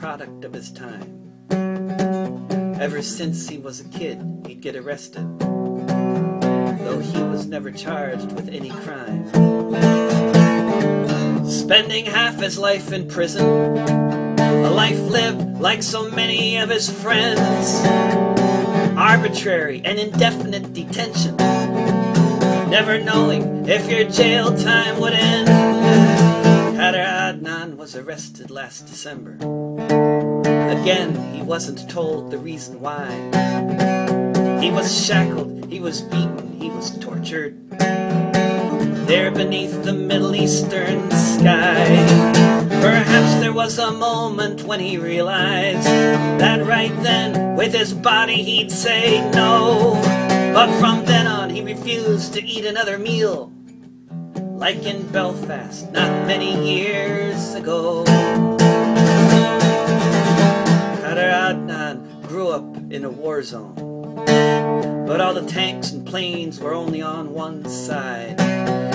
Product of his time. Ever since he was a kid, he'd get arrested, though he was never charged with any crime. Spending half his life in prison, a life lived like so many of his friends. Arbitrary and indefinite detention, never knowing if your jail time would end. Was arrested last December. Again, he wasn't told the reason why. He was shackled, he was beaten, he was tortured. There beneath the Middle Eastern sky. Perhaps there was a moment when he realized that right then, with his body, he'd say no. But from then on, he refused to eat another meal. Like in Belfast, not many years ago. Kader Adnan grew up in a war zone. But all the tanks and planes were only on one side.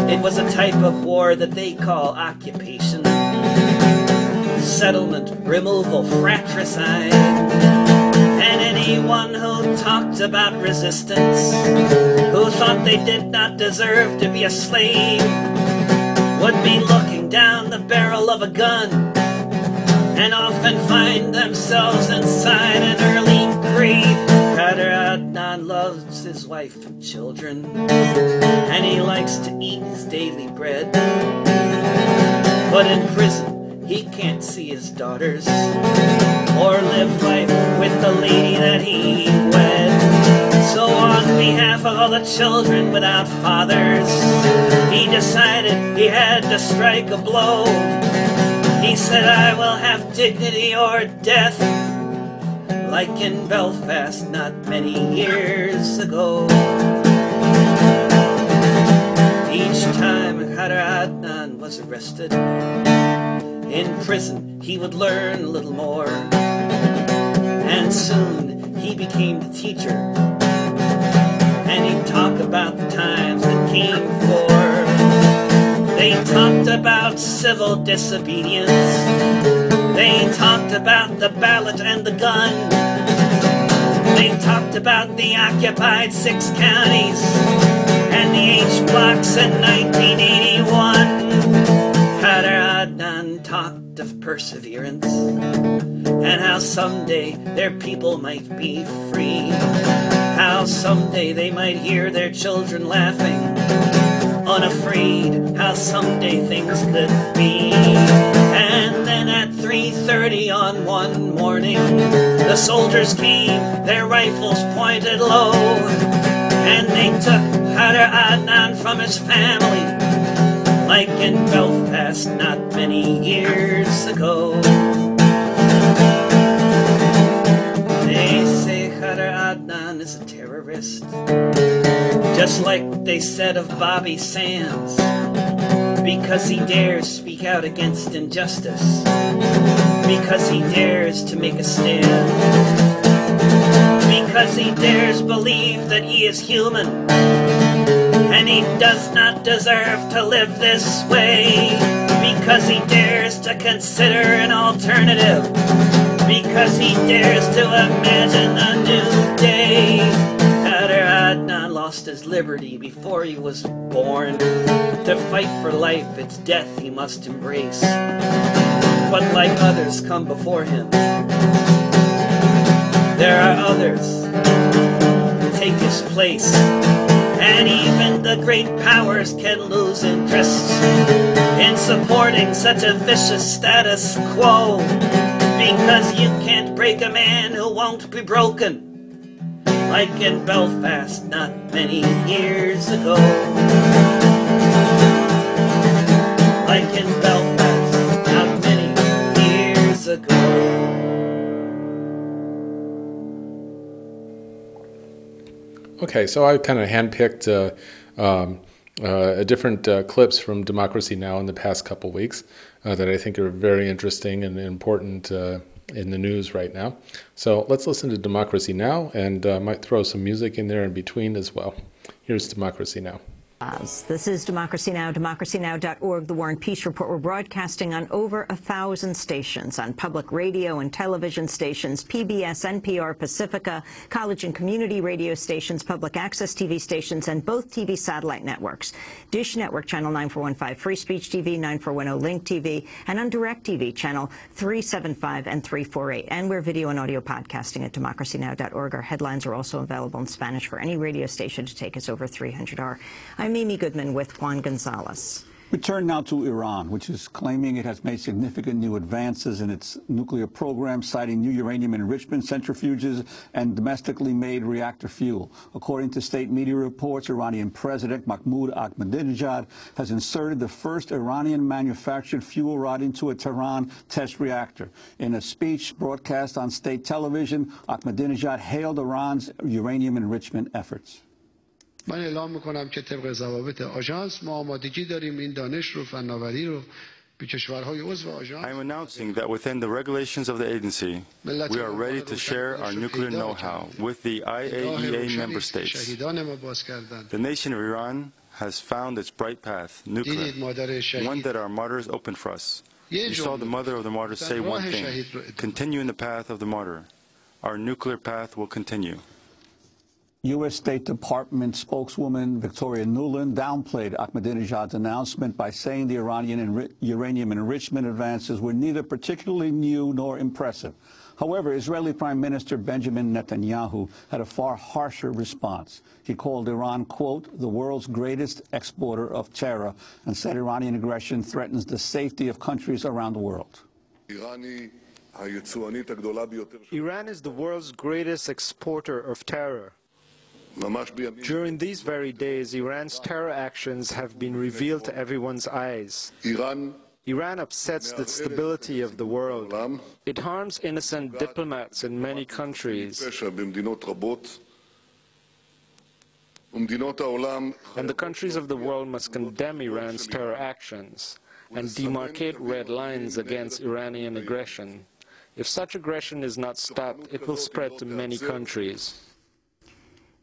It was a type of war that they call occupation. Settlement, removal, fratricide. And anyone who talked about resistance, who thought they did not deserve to be a slave, would be looking down the barrel of a gun and often find themselves inside an early grave. Kader Adnan loves his wife and children, and he likes to eat his daily bread. But in prison, he can't see his daughters or live life with the lady that he wed. So, on behalf of all the children without fathers, he decided he had to strike a blow. He said, I will have dignity or death, like in Belfast not many years ago. Each time Kader Adnan was arrested, in prison he would learn a little more. And soon he became the teacher, and he'd talk about the times that came before. They talked about civil disobedience. They talked about the ballot and the gun. They talked about the occupied six counties and the H blocks in 1981. Kader Adnan talked of perseverance and how someday their people might be free. How someday they might hear their children laughing unafraid how someday things could be. And then at 3:30 on one morning, the soldiers came, their rifles pointed low, and they took Kader Adnan from his family, like in Belfast not many years ago. Terrorist just like they said of Bobby Sands, because he dares speak out against injustice, because he dares to make a stand, because he dares believe that he is human, and he does not deserve to live this way, because he dares to consider an alternative, because he dares to imagine a new day. Lost his liberty before he was born. To fight for life, it's death he must embrace. But like others come before him, there are others who take his place. And even the great powers can lose interest in supporting such a vicious status quo. Because you can't break a man who won't be broken like in Belfast not many years ago. Like in Belfast not many years ago. Okay, so I kind of handpicked uh, um, uh, different uh, clips from Democracy Now! in the past couple weeks uh, that I think are very interesting and important uh, in the news right now. So let's listen to Democracy Now! and uh, might throw some music in there in between as well. Here's Democracy Now! This is Democracy Now!, democracynow.org, The War and Peace Report. We're broadcasting on over a thousand stations, on public radio and television stations, PBS, NPR, Pacifica, college and community radio stations, public access TV stations, and both TV satellite networks. Dish Network Channel 9415, Free Speech TV, 9410 Link TV, and on DirecTV Channel 375 and 348. And we're video and audio podcasting at democracynow.org. Our headlines are also available in Spanish for any radio station to take us over 300 hour. I'm Mimi Goodman with Juan Gonzalez. We turn now to Iran, which is claiming it has made significant new advances in its nuclear program, citing new uranium enrichment centrifuges and domestically made reactor fuel. According to state media reports, Iranian President Mahmoud Ahmadinejad has inserted the first Iranian manufactured fuel rod into a Tehran test reactor. In a speech broadcast on state television, Ahmadinejad hailed Iran's uranium enrichment efforts. من اعلام میکنم که طبق ضوابط آژانس ما آمادگی داریم این دانش رو فناوری رو به کشورهای عضو آژانس I am announcing that within the regulations of the agency, we are ready to share our nuclear know-how with the IAEA member states. شهیدان ما باز کردند The nation of Iran has found its bright path, nuclear, دیدید مادر one شهید that our martyrs opened for us. یه You saw the جمله. mother of the martyrs در say one راه thing, شهید رو ادامه. continue in the path of the martyr. Our nuclear path will continue. U.S. State Department spokeswoman Victoria Nuland downplayed Ahmadinejad's announcement by saying the Iranian enri uranium enrichment advances were neither particularly new nor impressive. However, Israeli Prime Minister Benjamin Netanyahu had a far harsher response. He called Iran, quote, the world's greatest exporter of terror, and said Iranian aggression threatens the safety of countries around the world. Iran is the world's greatest exporter of terror. During these very days, Iran's terror actions have been revealed to everyone's eyes. Iran upsets the stability of the world. It harms innocent diplomats in many countries. And the countries of the world must condemn Iran's terror actions and demarcate red lines against Iranian aggression. If such aggression is not stopped, it will spread to many countries.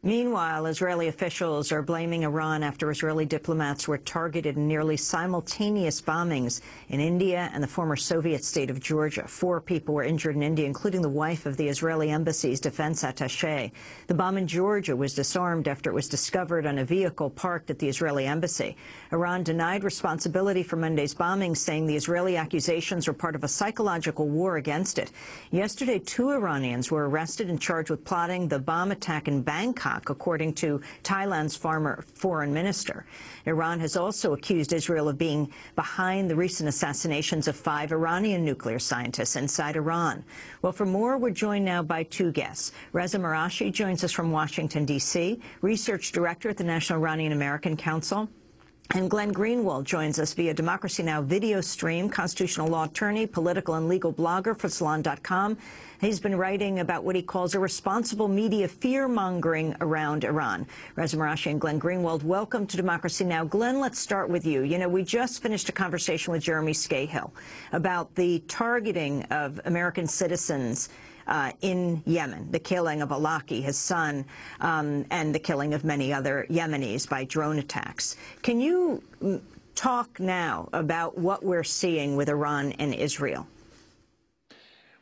Meanwhile, Israeli officials are blaming Iran after Israeli diplomats were targeted in nearly simultaneous bombings in India and the former Soviet state of Georgia. Four people were injured in India, including the wife of the Israeli embassy's defense attaché. The bomb in Georgia was disarmed after it was discovered on a vehicle parked at the Israeli embassy. Iran denied responsibility for Monday's bombing, saying the Israeli accusations were part of a psychological war against it. Yesterday, two Iranians were arrested and charged with plotting the bomb attack in Bangkok, according to Thailand's former foreign minister. Iran has also accused Israel of being behind the recent assassinations of five Iranian nuclear scientists inside Iran. Well, for more, we're joined now by two guests. Reza Marashi joins us from Washington, D.C., research director at the National Iranian American Council. And Glenn Greenwald joins us via Democracy Now! video stream, constitutional law attorney, political and legal blogger for Salon.com. He's been writing about what he calls a responsible media fear-mongering around Iran. Reza Marashi and Glenn Greenwald, welcome to Democracy Now! Glenn, let's start with you. You know, we just finished a conversation with Jeremy Scahill about the targeting of American citizens uh, in Yemen, the killing of Awlaki, his son, um, and the killing of many other Yemenis by drone attacks. Can you mm, talk now about what we're seeing with Iran and Israel?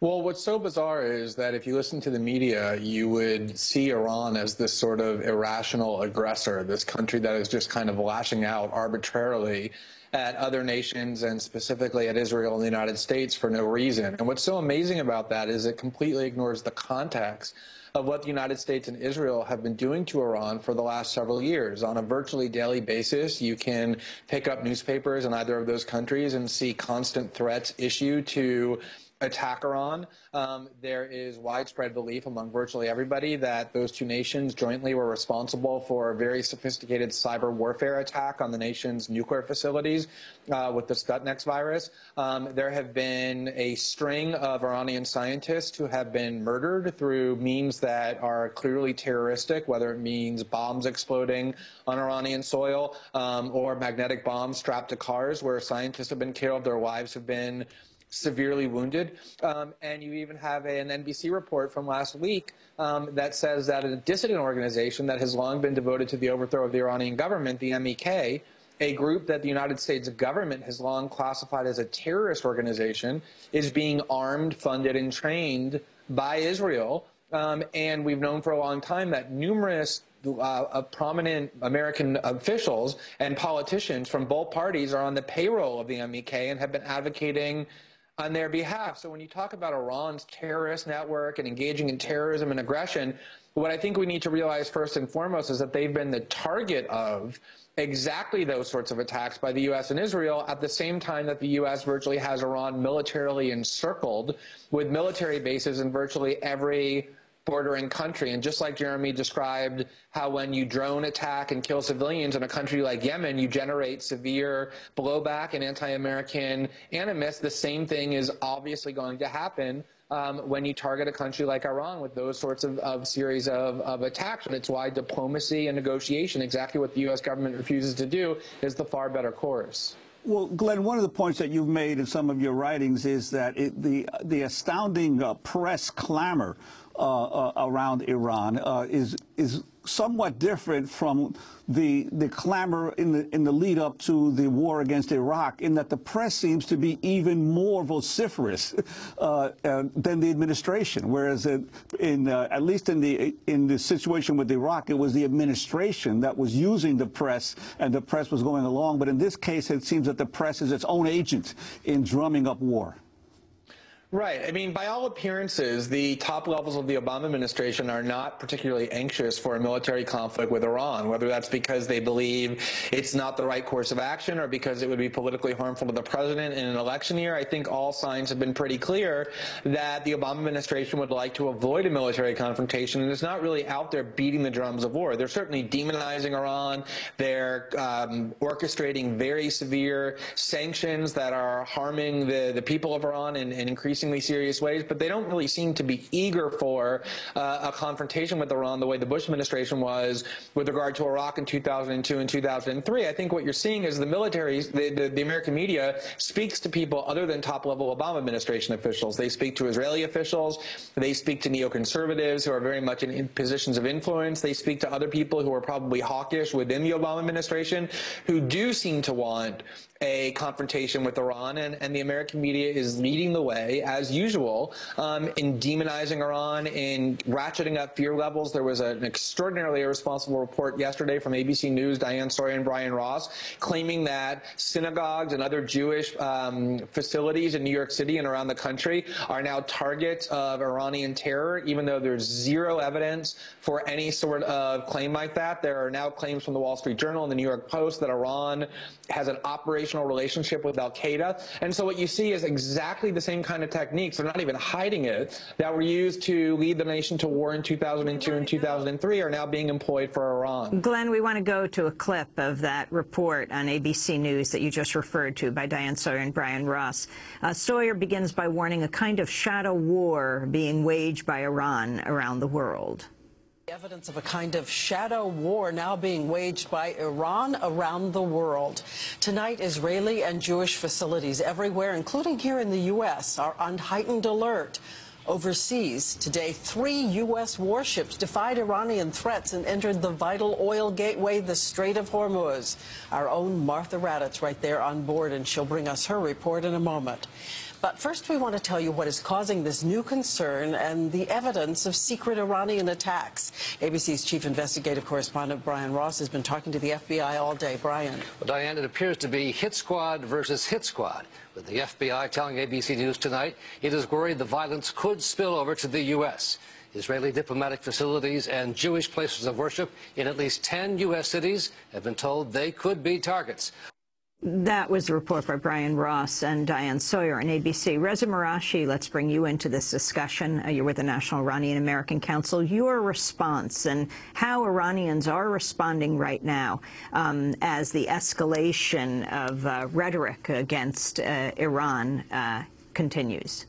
Well, what's so bizarre is that if you listen to the media, you would see Iran as this sort of irrational aggressor, this country that is just kind of lashing out arbitrarily at other nations and specifically at Israel and the United States for no reason. And what's so amazing about that is it completely ignores the context of what the United States and Israel have been doing to Iran for the last several years. On a virtually daily basis, you can pick up newspapers in either of those countries and see constant threats issued to attack Iran. Um, there is widespread belief among virtually everybody that those two nations jointly were responsible for a very sophisticated cyber warfare attack on the nation's nuclear facilities uh, with the Stuxnet virus. Um, there have been a string of Iranian scientists who have been murdered through means that are clearly terroristic, whether it means bombs exploding on Iranian soil um, or magnetic bombs strapped to cars where scientists have been killed, their wives have been severely wounded. Um, and you even have an NBC report from last week um, that says that a dissident organization that has long been devoted to the overthrow of the Iranian government, the MEK, a group that the United States government has long classified as a terrorist organization, is being armed, funded, and trained by Israel. Um, and we've known for a long time that numerous uh, prominent American officials and politicians from both parties are on the payroll of the MEK and have been advocating on their behalf. So when you talk about Iran's terrorist network and engaging in terrorism and aggression, what I think we need to realize first and foremost is that they've been the target of exactly those sorts of attacks by the U.S. and Israel at the same time that the U.S. virtually has Iran militarily encircled with military bases in virtually every bordering country. And just like Jeremy described how when you drone attack and kill civilians in a country like Yemen, you generate severe blowback and anti-American animus, the same thing is obviously going to happen um, when you target a country like Iran with those sorts of, of series of, of attacks. And it's why diplomacy and negotiation, exactly what the U.S. government refuses to do, is the far better course. Well, Glenn, one of the points that you've made in some of your writings is that it, the the astounding uh, press clamor around Iran uh, is is somewhat different from the the clamor in the in the lead up to the war against Iraq, in that the press seems to be even more vociferous uh, uh, than the administration. Whereas in, in uh, at least in the in the situation with Iraq, it was the administration that was using the press, and the press was going along. But in this case, it seems that the press is its own agent in drumming up war. Right. I mean, by all appearances, the top levels of the Obama administration are not particularly anxious for a military conflict with Iran, whether that's because they believe it's not the right course of action or because it would be politically harmful to the president in an election year. I think all signs have been pretty clear that the Obama administration would like to avoid a military confrontation and is not really out there beating the drums of war. They're certainly demonizing Iran. They're um, orchestrating very severe sanctions that are harming the, the people of Iran and, and increasing increasingly serious ways, but they don't really seem to be eager for uh, a confrontation with Iran the way the Bush administration was with regard to Iraq in 2002 and 2003. I think what you're seeing is the military, the, the, the American media speaks to people other than top-level Obama administration officials. They speak to Israeli officials. They speak to neoconservatives who are very much in, in positions of influence. They speak to other people who are probably hawkish within the Obama administration who do seem to want a confrontation with Iran, and, and the American media is leading the way, as usual, um, in demonizing Iran, in ratcheting up fear levels. There was an extraordinarily irresponsible report yesterday from ABC News, Diane Sawyer and Brian Ross, claiming that synagogues and other Jewish um, facilities in New York City and around the country are now targets of Iranian terror, even though there's zero evidence for any sort of claim like that. There are now claims from the Wall Street Journal and the New York Post that Iran has an operational relationship with Al Qaeda. And so what you see is exactly the same kind of techniques. They're not even hiding it that were used to lead the nation to war in 2002 and 2003 are now being employed for Iran. Glenn, we want to go to a clip of that report on ABC News that you just referred to by Diane Sawyer and Brian Ross. Uh, Sawyer begins by warning a kind of shadow war being waged by Iran around the world. Evidence of a kind of shadow war now being waged by Iran around the world. Tonight, Israeli and Jewish facilities everywhere, including here in the U.S., are on heightened alert. Overseas, today, three U.S. warships defied Iranian threats and entered the vital oil gateway, the Strait of Hormuz. Our own Martha Raddatz right there on board, and she'll bring us her report in a moment. But first, we want to tell you what is causing this new concern and the evidence of secret Iranian attacks. ABC's chief investigative correspondent Brian Ross has been talking to the FBI all day. Brian. Well, Diane, it appears to be hit squad versus hit squad. With the FBI telling ABC News tonight it is worried the violence could spill over to the U.S. Israeli diplomatic facilities and Jewish places of worship in at least 10 U.S. cities have been told they could be targets. That was a report by Brian Ross and Diane Sawyer on ABC. Reza Marashi, let's bring you into this discussion. Uh, you're with the National Iranian American Council. Your response and how Iranians are responding right now um, as the escalation of uh, rhetoric against uh, Iran uh, continues.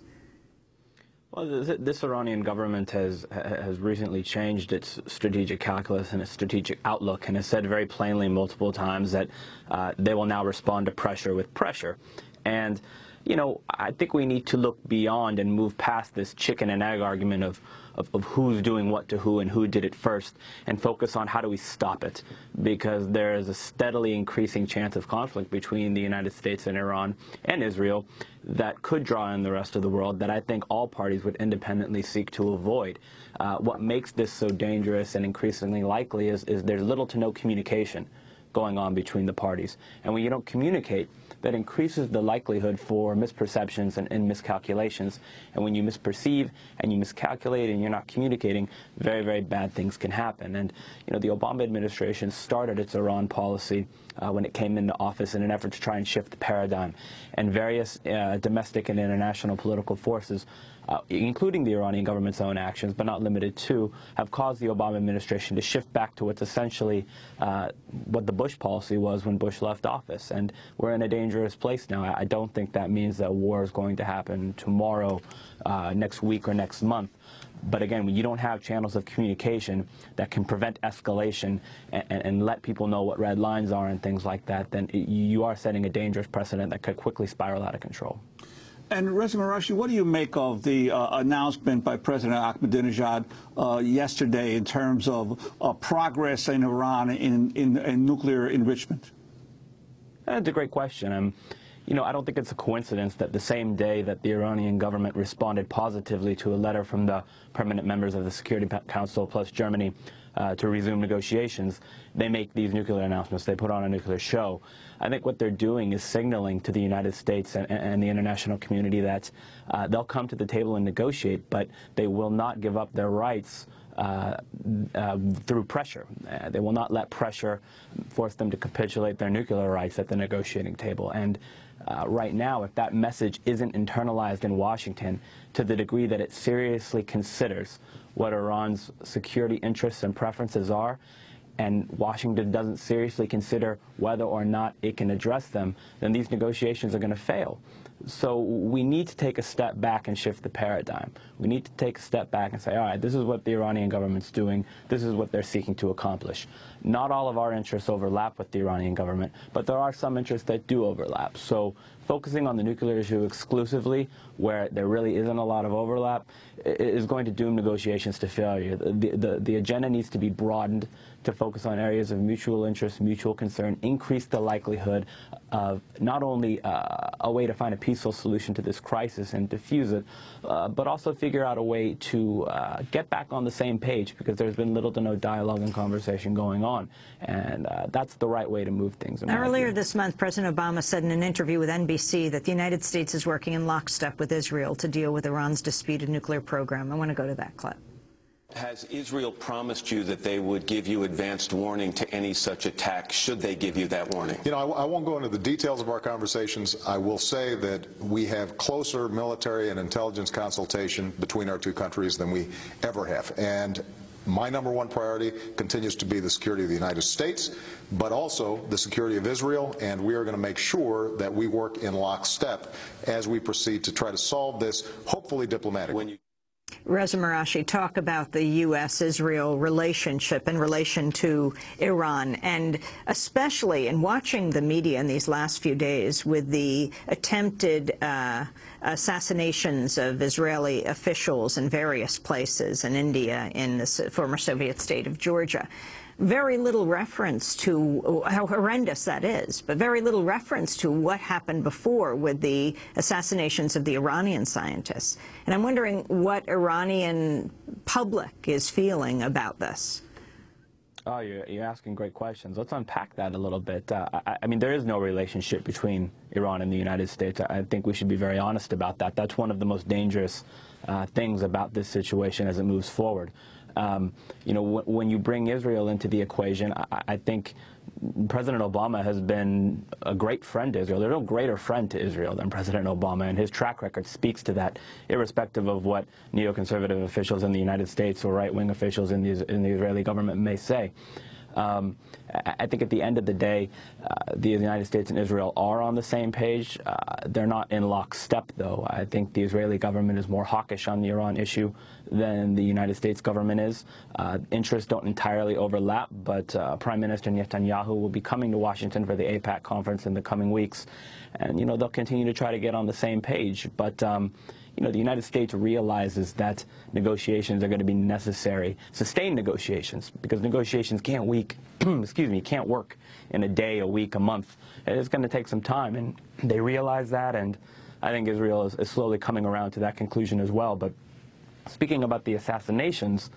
Well, this Iranian government has has recently changed its strategic calculus and its strategic outlook, and has said very plainly multiple times that uh, they will now respond to pressure with pressure. And you know, I think we need to look beyond and move past this chicken and egg argument of, of, of, who's doing what to who and who did it first and focus on how do we stop it. Because there is a steadily increasing chance of conflict between the United States and Iran and Israel that could draw in the rest of the world that I think all parties would independently seek to avoid. Uh, what makes this so dangerous and increasingly likely is, is there's little to no communication going on between the parties. And when you don't communicate, that increases the likelihood for misperceptions and, and, miscalculations. And when you misperceive and you miscalculate and you're not communicating, very, very bad things can happen. And, you know, the Obama administration started its Iran policy uh, when it came into office in an effort to try and shift the paradigm. And various uh, domestic and international political forces uh, including the Iranian government's own actions, but not limited to, have caused the Obama administration to shift back to what's essentially uh, what the Bush policy was when Bush left office. And we're in a dangerous place now. I don't think that means that war is going to happen tomorrow, uh, next week, or next month. But again, when you don't have channels of communication that can prevent escalation and, and, let people know what red lines are and things like that, then you are setting a dangerous precedent that could quickly spiral out of control. And Reza Marashi, what do you make of the uh, announcement by President Ahmadinejad uh, yesterday in terms of uh, progress in Iran in, in, in, nuclear enrichment? That's a great question. Um, you know, I don't think it's a coincidence that the same day that the Iranian government responded positively to a letter from the permanent members of the Security Council plus Germany uh, to resume negotiations, they make these nuclear announcements. They put on a nuclear show. I think what they're doing is signaling to the United States and, and the international community that uh, they'll come to the table and negotiate, but they will not give up their rights uh, uh, through pressure. Uh, they will not let pressure force them to capitulate their nuclear rights at the negotiating table. And uh, right now, if that message isn't internalized in Washington to the degree that it seriously considers what Iran's security interests and preferences are, and Washington doesn't seriously consider whether or not it can address them, then these negotiations are going to fail. So we need to take a step back and shift the paradigm. We need to take a step back and say, all right, this is what the Iranian government's doing. This is what they're seeking to accomplish. Not all of our interests overlap with the Iranian government, but there are some interests that do overlap. So focusing on the nuclear issue exclusively, where there really isn't a lot of overlap, is going to doom negotiations to failure. The, the, the agenda needs to be broadened to focus on areas of mutual interest, mutual concern, increase the likelihood of not only uh, a way to find a peaceful solution to this crisis and diffuse it, uh, but also figure out a way to uh, get back on the same page because there's been little to no dialogue and conversation going on. And uh, that's the right way to move things. Earlier this month, President Obama said in an interview with NBC that the United States is working in lockstep with Israel to deal with Iran's disputed nuclear program. I want to go to that clip. Has Israel promised you that they would give you advanced warning to any such attack should they give you that warning? You know, I, I, won't go into the details of our conversations. I will say that we have closer military and intelligence consultation between our two countries than we ever have. And my number one priority continues to be the security of the United States, but also the security of Israel, and we are going to make sure that we work in lockstep as we proceed to try to solve this, hopefully diplomatically. Reza Marashi, talk about the U.S.-Israel relationship in relation to Iran, and especially in watching the media in these last few days with the attempted uh, assassinations of Israeli officials in various places in India, in the former Soviet state of Georgia very little reference to how horrendous that is, but very little reference to what happened before with the assassinations of the Iranian scientists. And I'm wondering what Iranian public is feeling about this. Oh, you're, you're asking great questions. Let's unpack that a little bit. Uh, I, I, mean, there is no relationship between Iran and the United States. I think we should be very honest about that. That's one of the most dangerous uh, things about this situation as it moves forward. Um, you know, when you bring Israel into the equation, I, I think President Obama has been a great friend to Israel. There's no greater friend to Israel than President Obama, and his track record speaks to that, irrespective of what neoconservative officials in the United States or right-wing officials in the, in the Israeli government may say. Um, I think at the end of the day, uh, the United States and Israel are on the same page. Uh, they're not in lockstep, though. I think the Israeli government is more hawkish on the Iran issue than the United States government is. Uh, interests don't entirely overlap, but uh, Prime Minister Netanyahu will be coming to Washington for the AIPAC conference in the coming weeks. And, you know, they'll continue to try to get on the same page. But, um, you know, the United States realizes that negotiations are going to be necessary, sustained negotiations, because negotiations can't weak, excuse me, can't work in a day, a week, a month. It's going to take some time, and they realize that, and I think Israel is, is slowly coming around to that conclusion as well. But speaking about the assassinations,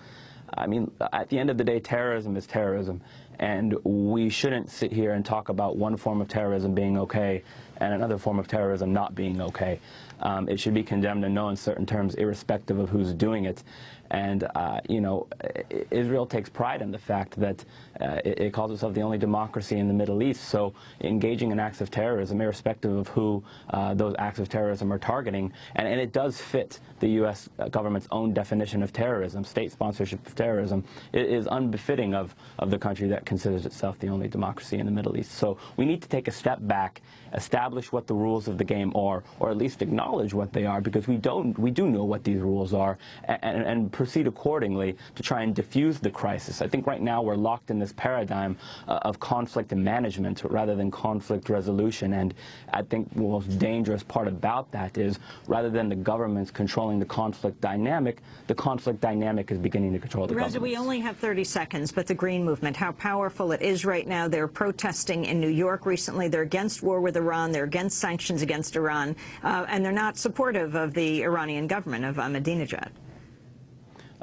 I mean, at the end of the day, terrorism is terrorism. And we shouldn't sit here and talk about one form of terrorism being okay and another form of terrorism not being okay. Um, it should be condemned in no uncertain terms, irrespective of who's doing it. And, uh, you know, Israel takes pride in the fact that uh, it, it, calls itself the only democracy in the Middle East. So engaging in acts of terrorism, irrespective of who uh, those acts of terrorism are targeting, and, and, it does fit the U.S. government's own definition of terrorism, state sponsorship of terrorism, it is unbefitting of, of the country that considers itself the only democracy in the Middle East. So we need to take a step back, establish what the rules of the game are, or at least acknowledge what they are, because we don't, we do know what these rules are, and, and proceed accordingly to try and diffuse the crisis. I think right now we're locked in this paradigm uh, of conflict and management rather than conflict resolution. And I think the most dangerous part about that is rather than the governments controlling the conflict dynamic, the conflict dynamic is beginning to control the Reza, we only have 30 seconds, but the Green Movement, how powerful it is right now. They're protesting in New York recently. They're against war with Iran. They're against sanctions against Iran. Uh, and they're not supportive of the Iranian government of Ahmadinejad.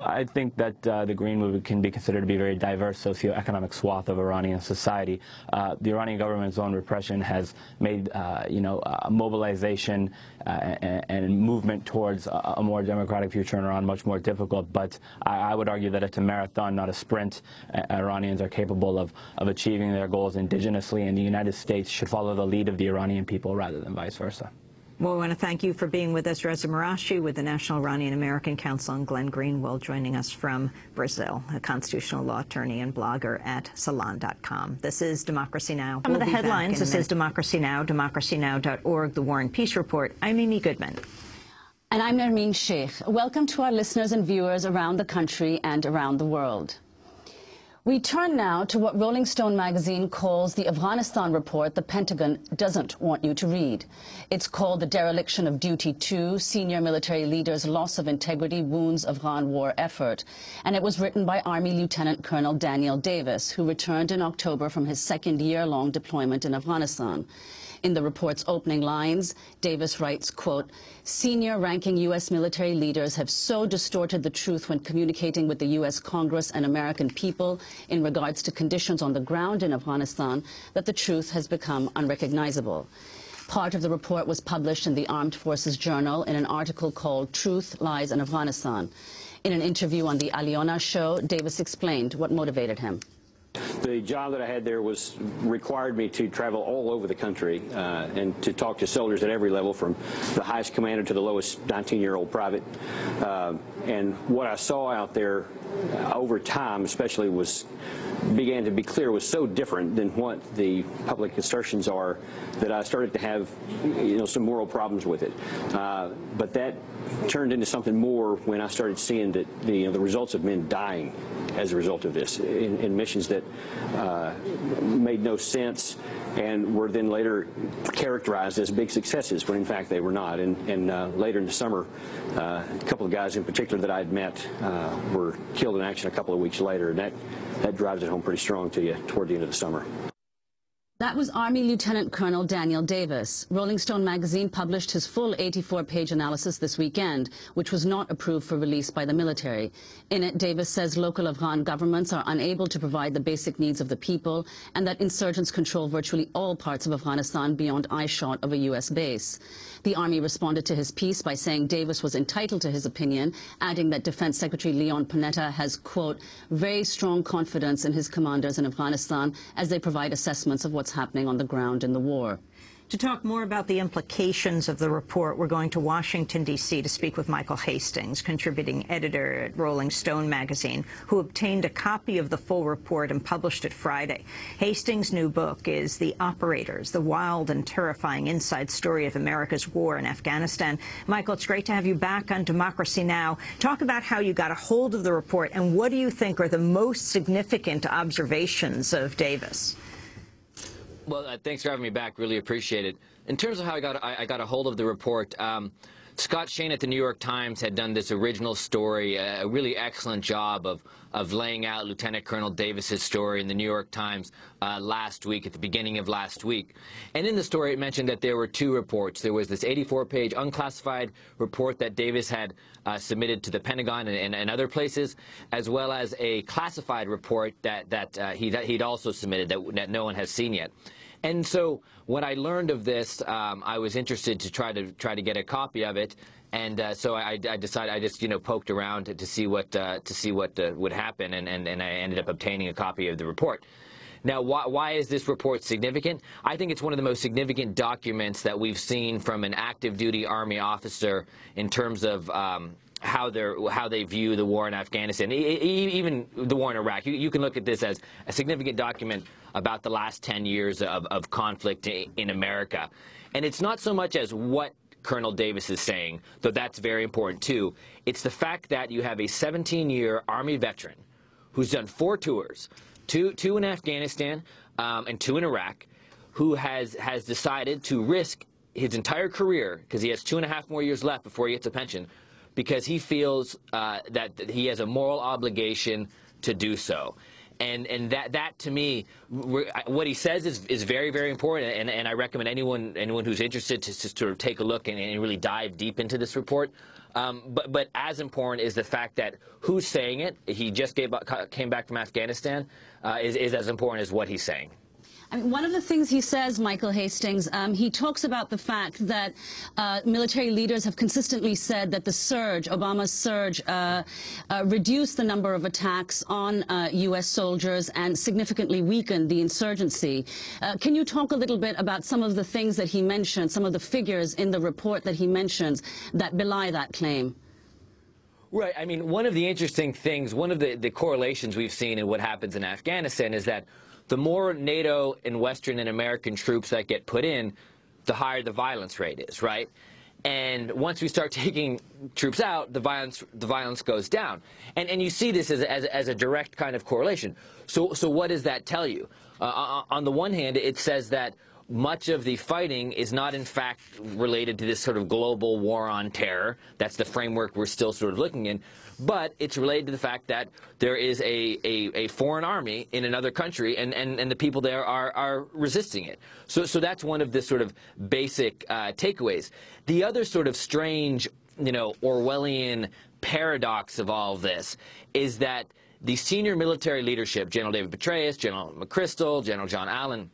I think that uh, the Green Movement can be considered to be a very diverse socio-economic swath of Iranian society. Uh, the Iranian government's own repression has made, uh, you know, mobilization uh, and, and, movement towards a, a, more democratic future in Iran much more difficult. But I, I, would argue that it's a marathon, not a sprint. Iranians are capable of, of achieving their goals indigenously, and the United States should follow the lead of the Iranian people rather than vice versa. Well, we want to thank you for being with us, Reza Marashi, with the National Iranian American Council, and Glenn Greenwald joining us from Brazil, a constitutional law attorney and blogger at Salon.com. This is Democracy Now! Some we'll of the headlines. This is Democracy Now!, democracynow.org, The War and Peace Report. I'm Amy Goodman. And I'm Nermeen Sheikh. Welcome to our listeners and viewers around the country and around the world. We turn now to what Rolling Stone magazine calls the Afghanistan report the Pentagon doesn't want you to read. It's called The Dereliction of Duty 2, Senior Military Leaders' Loss of Integrity Wounds Afghan War Effort. And it was written by Army Lieutenant Colonel Daniel Davis, who returned in October from his second year-long deployment in Afghanistan. In the report's opening lines, Davis writes, quote, senior ranking U.S. military leaders have so distorted the truth when communicating with the U.S. Congress and American people in regards to conditions on the ground in Afghanistan that the truth has become unrecognizable. Part of the report was published in the Armed Forces Journal in an article called Truth, Lies in Afghanistan. In an interview on the Alyona show, Davis explained what motivated him. The job that I had there was required me to travel all over the country uh, and to talk to soldiers at every level, from the highest commander to the lowest 19-year-old private. Uh, and what I saw out there uh, over time, especially, was began to be clear was so different than what the public assertions are that I started to have, you know, some moral problems with it. Uh, but that turned into something more when I started seeing that the, you know, the results of men dying as a result of this in, in missions that uh, made no sense and were then later characterized as big successes when in fact they were not. And, and uh, later in the summer, uh, a couple of guys in particular that I had met uh, were killed in action a couple of weeks later, and that, that drives it home pretty strong to you toward the end of the summer. That was Army Lieutenant Colonel Daniel Davis. Rolling Stone magazine published his full 84-page analysis this weekend, which was not approved for release by the military. In it, Davis says local Afghan governments are unable to provide the basic needs of the people and that insurgents control virtually all parts of Afghanistan beyond eyeshot of a U.S. base. The Army responded to his piece by saying Davis was entitled to his opinion, adding that Defense Secretary Leon Panetta has, quote, very strong confidence in his commanders in Afghanistan as they provide assessments of what's happening on the ground in the war. To talk more about the implications of the report, we're going to Washington, D.C. to speak with Michael Hastings, contributing editor at Rolling Stone magazine, who obtained a copy of the full report and published it Friday. Hastings' new book is The Operators, the wild and terrifying inside story of America's war in Afghanistan. Michael, it's great to have you back on Democracy Now! Talk about how you got a hold of the report and what do you think are the most significant observations of Davis? Well, uh, thanks for having me back. Really appreciate it. In terms of how I got I, I got a hold of the report, um, Scott Shane at the New York Times had done this original story, a really excellent job of of laying out Lieutenant Colonel Davis's story in the New York Times uh, last week, at the beginning of last week. And in the story, it mentioned that there were two reports. There was this 84-page unclassified report that Davis had uh, submitted to the Pentagon and, and, and, other places, as well as a classified report that that uh, he that he'd also submitted that, that no one has seen yet. And so when I learned of this, um, I was interested to try to try to get a copy of it. And uh, so I, I, decided I just you know poked around to, to see what uh, to see what uh, would happen, and, and, and I ended up obtaining a copy of the report. Now, why, why, is this report significant? I think it's one of the most significant documents that we've seen from an active duty Army officer in terms of um, how they how they view the war in Afghanistan, even the war in Iraq. You, you, can look at this as a significant document about the last 10 years of, of conflict in America. And it's not so much as what Colonel Davis is saying, though that's very important too. It's the fact that you have a 17-year Army veteran who's done four tours, two, two in Afghanistan um, and two in Iraq, who has, has decided to risk his entire career, because he has two and a half more years left before he gets a pension, because he feels uh, that he has a moral obligation to do so and and that that to me, what he says is is very very important, and and I recommend anyone anyone who's interested to, to sort of take a look and, and really dive deep into this report. Um, but but as important is the fact that who's saying it. He just gave, came back from Afghanistan. Uh, is is as important as what he's saying. I mean, one of the things he says, Michael Hastings, um, he talks about the fact that uh, military leaders have consistently said that the surge, Obama's surge, uh, uh, reduced the number of attacks on U.S. Uh, soldiers and significantly weakened the insurgency. Uh, can you talk a little bit about some of the things that he mentioned, some of the figures in the report that he mentions that belie that claim? Right. I mean, one of the interesting things, one of the, the correlations we've seen in what happens in Afghanistan is that the more NATO and Western and American troops that get put in, the higher the violence rate is, right? And once we start taking troops out, the violence the violence goes down, and and you see this as as, as a direct kind of correlation. So so what does that tell you? Uh, on the one hand, it says that much of the fighting is not in fact related to this sort of global war on terror. That's the framework we're still sort of looking in but it's related to the fact that there is a, a, a foreign army in another country, and, and, and the people there are, are resisting it. So, so that's one of the sort of basic uh, takeaways. The other sort of strange, you know, Orwellian paradox of all of this is that the senior military leadership, General David Petraeus, General McChrystal, General John Allen,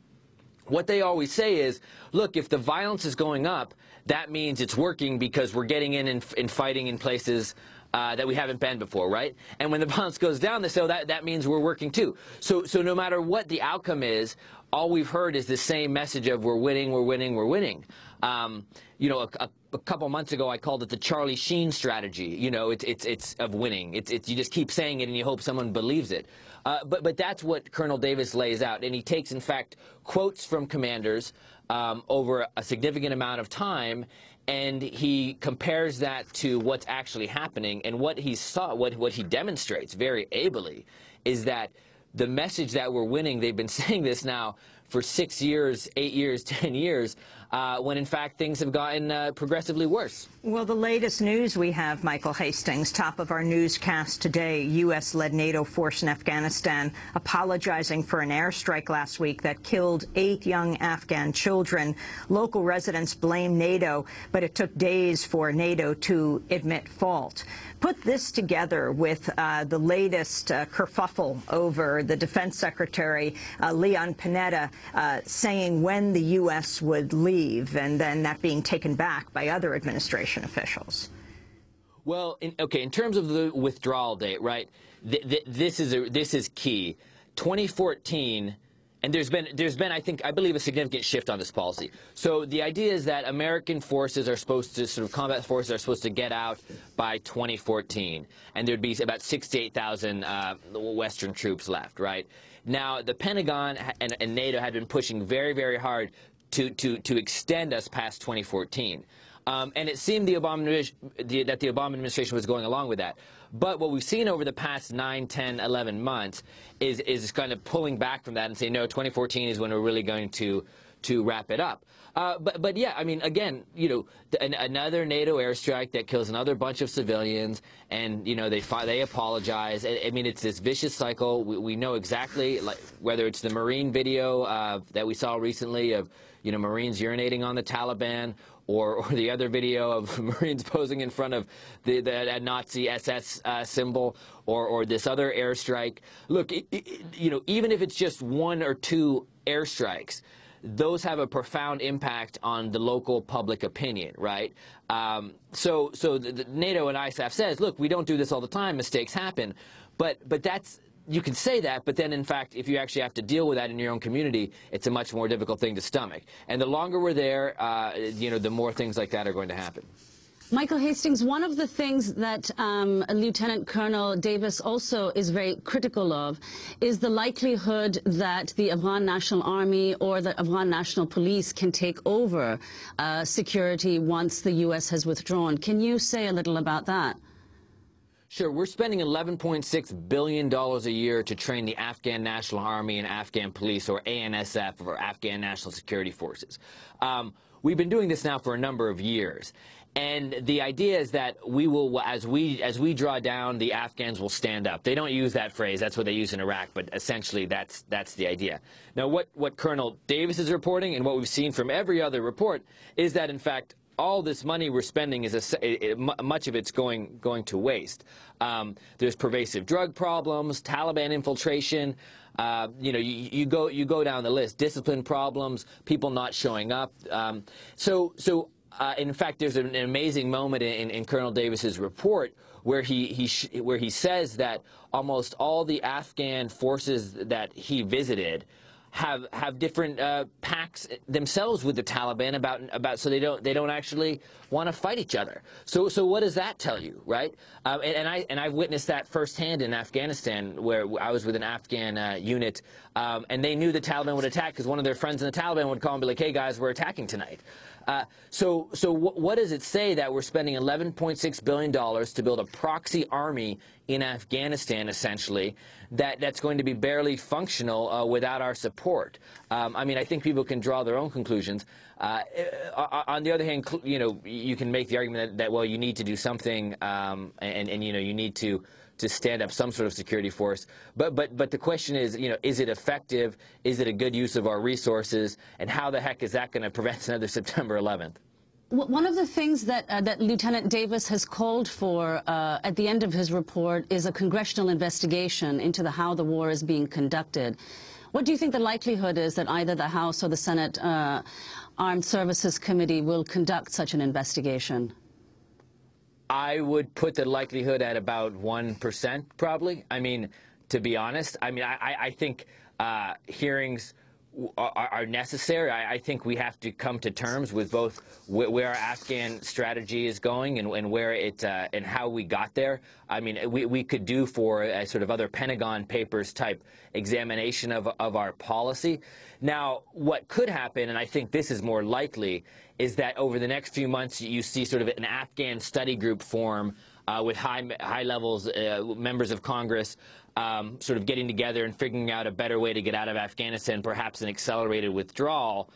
what they always say is, look, if the violence is going up, that means it's working because we're getting in and, and fighting in places uh, that we haven't been before, right? And when the violence goes down, say, oh, that, that means we're working too. So, so no matter what the outcome is, all we've heard is the same message of we're winning, we're winning, we're winning. Um, you know, a, a, a, couple months ago, I called it the Charlie Sheen strategy. You know, it's it's it's of winning. It's it's you just keep saying it and you hope someone believes it. Uh, but but that's what Colonel Davis lays out, and he takes, in fact, quotes from commanders um, over a significant amount of time, and he compares that to what's actually happening. And what he saw, what, what he demonstrates very ably, is that the message that we're winning, they've been saying this now for six years, eight years, ten years, uh, when in fact things have gotten uh, progressively worse. Well, the latest news we have, Michael Hastings, top of our newscast today, U.S.-led NATO force in Afghanistan apologizing for an airstrike last week that killed eight young Afghan children. Local residents blame NATO, but it took days for NATO to admit fault. Put this together with uh, the latest uh, kerfuffle over the defense secretary, uh, Leon Panetta, uh, saying when the U.S. would leave, and then that being taken back by other administration officials. Well, in, okay, in terms of the withdrawal date, right, th th this is a, this is key. 2014 and there's been, there's been, I think, I believe, a significant shift on this policy. So the idea is that American forces are supposed to, sort of combat forces are supposed to get out by 2014, and there'd be about 68,000 uh, Western troops left, right? Now, the Pentagon and, and NATO had been pushing very, very hard to, to, to extend us past 2014. Um, and it seemed the Obama, the, that the Obama administration was going along with that. But what we've seen over the past 9, 10, 11 months is, is kind of pulling back from that and saying, no, 2014 is when we're really going to to wrap it up. Uh, but, but yeah, I mean, again, you know, an, another NATO airstrike that kills another bunch of civilians, and you know they they apologize. I, I, mean, it's this vicious cycle. We, we know exactly, like whether it's the Marine video uh, that we saw recently of you know Marines urinating on the Taliban, or, or the other video of Marines posing in front of the, the Nazi SS uh, symbol, or, or this other airstrike. Look, it, it, you know, even if it's just one or two airstrikes, those have a profound impact on the local public opinion, right? Um, so, so the, the NATO and ISAF says, look, we don't do this all the time. Mistakes happen, but but that's you can say that, but then in fact, if you actually have to deal with that in your own community, it's a much more difficult thing to stomach. And the longer we're there, uh, you know, the more things like that are going to happen. Michael Hastings, one of the things that um, Lieutenant Colonel Davis also is very critical of is the likelihood that the Afghan National Army or the Afghan National Police can take over uh, security once the U.S. has withdrawn. Can you say a little about that? Sure, we're spending $11.6 billion a year to train the Afghan National Army and Afghan Police, or ANSF, or Afghan National Security Forces. Um, we've been doing this now for a number of years. And the idea is that we will, as we as we draw down, the Afghans will stand up. They don't use that phrase. That's what they use in Iraq. But essentially, that's that's the idea. Now, what what Colonel Davis is reporting, and what we've seen from every other report, is that in fact all this money we're spending is a, much of it's going going to waste. Um, there's pervasive drug problems, Taliban infiltration. Uh, you know, you, you, go you go down the list. Discipline problems, people not showing up. Um, so so uh, in fact, there's an amazing moment in, in Colonel Davis's report where he, he where he says that almost all the Afghan forces that he visited have have different uh, pacts themselves with the Taliban about about so they don't they don't actually want to fight each other. So so what does that tell you, right? Um, and, and, I and I've witnessed that firsthand in Afghanistan, where I was with an Afghan uh, unit, um, and they knew the Taliban would attack because one of their friends in the Taliban would call and be like, "Hey guys, we're attacking tonight." Uh, so, so what does it say that we're spending $11.6 billion to build a proxy army in Afghanistan, essentially, that, that's going to be barely functional uh, without our support? Um, I mean, I think people can draw their own conclusions. Uh, uh on the other hand, you know, you can make the argument that, that well, you need to do something, um, and, and, you know, you need to to stand up some sort of security force. But but but the question is, you know, is it effective? Is it a good use of our resources? And how the heck is that going to prevent another September 11th? One of the things that, uh, that Lieutenant Davis has called for uh, at the end of his report is a congressional investigation into the, how the war is being conducted. What do you think the likelihood is that either the House or the Senate uh, Armed Services Committee will conduct such an investigation? I would put the likelihood at about 1%, probably. I mean, to be honest, I mean, I, I think uh, hearings are, are necessary. I, I, think we have to come to terms with both wh where our Afghan strategy is going and, and where it uh, and how we got there. I mean, we, we could do for a sort of other Pentagon papers type examination of, of our policy. Now, what could happen, and I think this is more likely, is that over the next few months you see sort of an Afghan study group form uh, with high high levels uh, members of Congress um, sort of getting together and figuring out a better way to get out of Afghanistan, perhaps an accelerated withdrawal.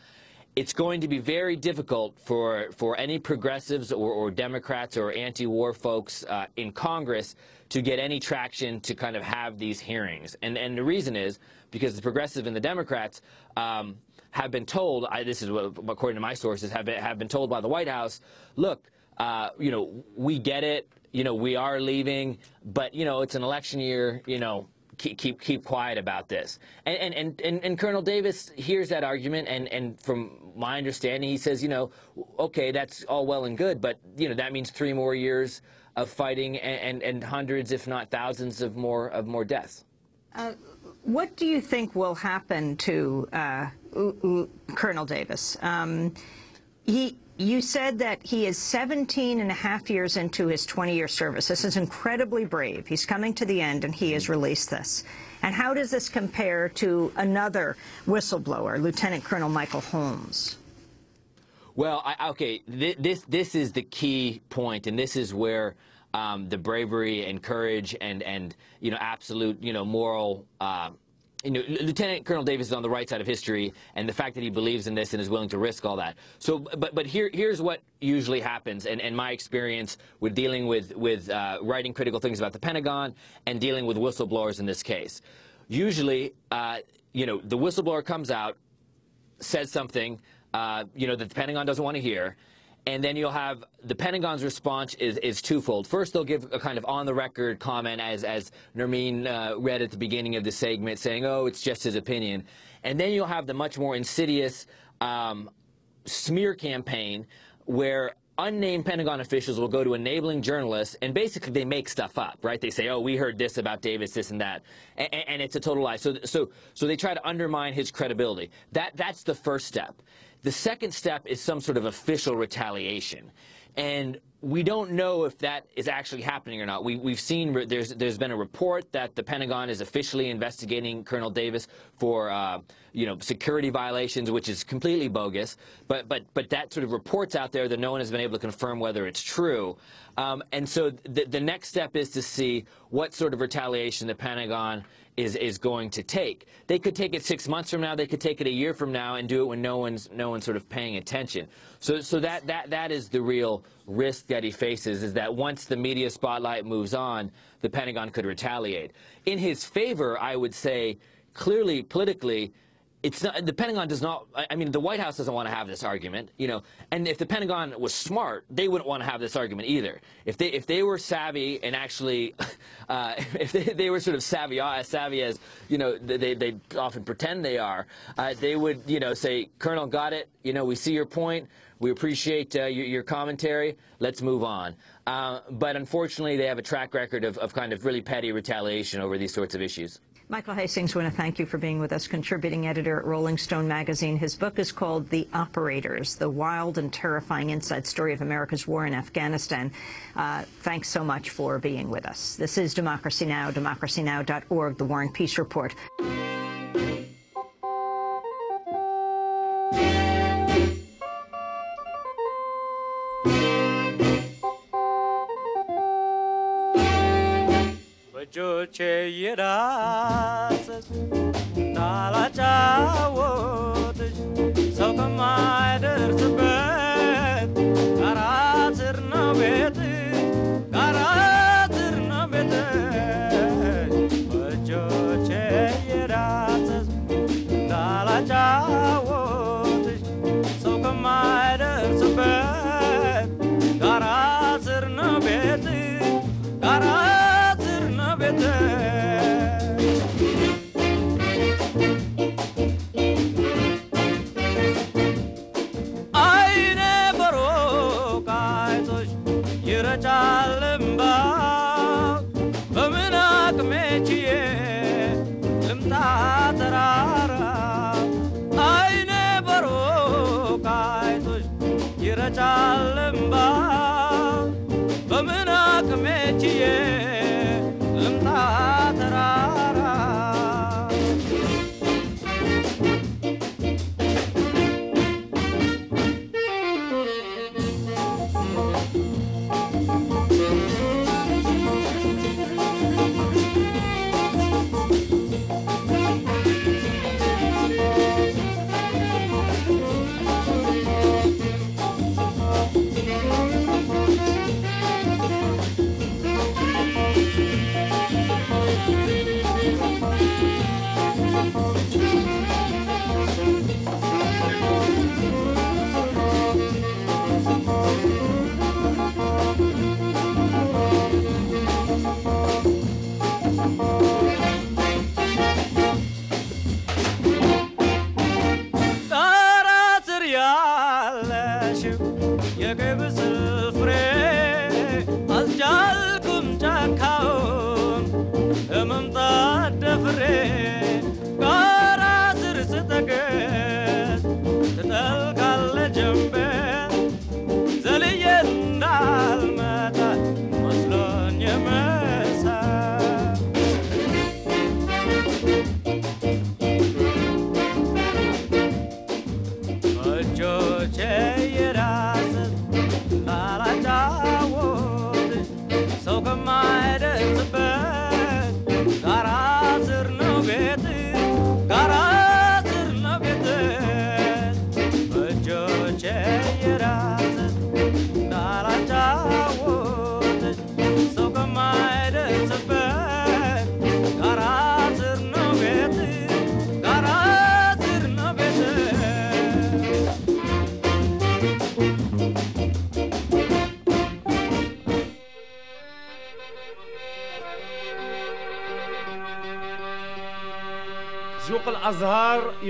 It's going to be very difficult for, for any progressives or, or Democrats or anti-war folks uh, in Congress to get any traction to kind of have these hearings. And, and the reason is because the progressives and the Democrats um, have been told, I, this is what, according to my sources, have been, have been told by the White House, look, uh, you know, we get it, you know, we are leaving, but, you know, it's an election year, you know, keep keep, keep quiet about this. And, and, and, and Colonel Davis hears that argument, and, and from my understanding, he says, you know, okay, that's all well and good, but, you know, that means three more years of fighting and, and, and hundreds, if not thousands, of more, of more deaths. Uh, what do you think will happen to uh, Colonel Davis? Um, he, you said that he is 17 and a half years into his 20-year service. This is incredibly brave. He's coming to the end, and he has released this. And how does this compare to another whistleblower, Lieutenant Colonel Michael Holmes? Well, I, okay, th this this is the key point, and this is where um, the bravery and courage and and you know absolute you know moral uh, you know, Lieutenant Colonel Davis is on the right side of history, and the fact that he believes in this and is willing to risk all that. So, but but here here's what usually happens, and, and my experience with dealing with with uh, writing critical things about the Pentagon and dealing with whistleblowers in this case. Usually, uh, you know, the whistleblower comes out, says something, uh, you know, that the Pentagon doesn't want to hear and then you'll have the Pentagon's response is, is twofold. First, they'll give a kind of on-the-record comment, as, as Nermeen uh, read at the beginning of the segment, saying, oh, it's just his opinion. And then you'll have the much more insidious um, smear campaign where unnamed Pentagon officials will go to enabling journalists and basically they make stuff up, right? They say, oh, we heard this about Davis, this and that. And, and it's a total lie. So, so, so they try to undermine his credibility. That, that's the first step. The second step is some sort of official retaliation. And we don't know if that is actually happening or not. We, have seen there's there's been a report that the Pentagon is officially investigating Colonel Davis for uh, you know security violations, which is completely bogus. But but but that sort of reports out there that no one has been able to confirm whether it's true. Um, and so the, the next step is to see what sort of retaliation the Pentagon is is going to take. They could take it six months from now. They could take it a year from now and do it when no one's no one's sort of paying attention. So so that that that is the real risk that he faces is that once the media spotlight moves on, the Pentagon could retaliate. In his favor, I would say clearly politically it's not, the Pentagon does not, I mean, the White House doesn't want to have this argument, you know, and if the Pentagon was smart, they wouldn't want to have this argument either. If they, if they were savvy and actually, uh, if they, they were sort of savvy, uh, as savvy as, you know, they, they often pretend they are, uh, they would, you know, say, Colonel, got it, you know, we see your point, we appreciate uh, your, your, commentary, let's move on. Uh, but unfortunately, they have a track record of, of kind of really petty retaliation over these sorts of issues. Michael Hastings, I want to thank you for being with us, contributing editor at Rolling Stone magazine. His book is called The Operators, the wild and terrifying inside story of America's war in Afghanistan. Uh, thanks so much for being with us. This is Democracy Now!, democracynow.org, The War and Peace Report. cheyirasas nalachawo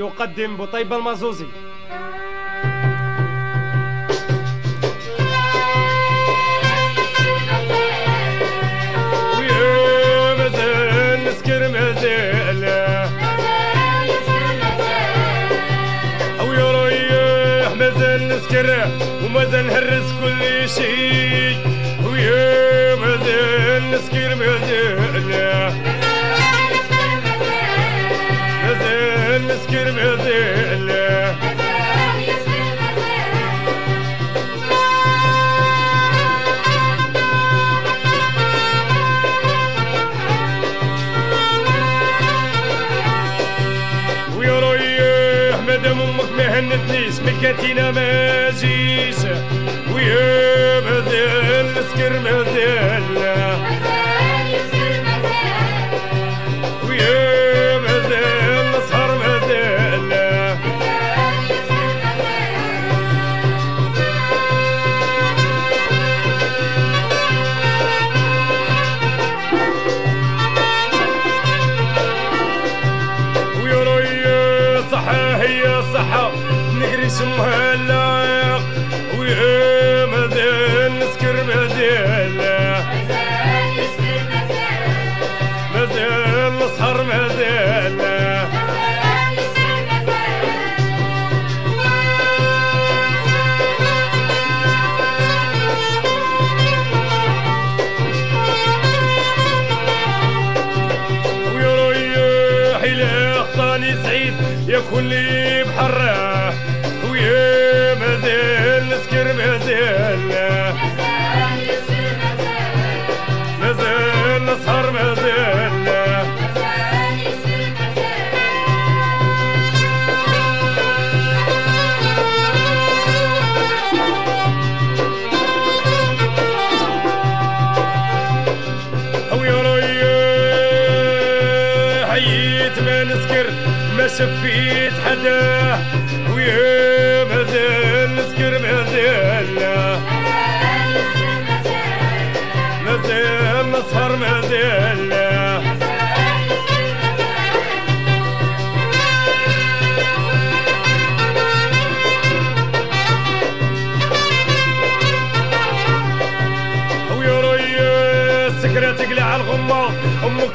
يقدم بطيب المازوزي. ما هنتنيش بالكاتينا مازيز ويا بذل السكر مازيز some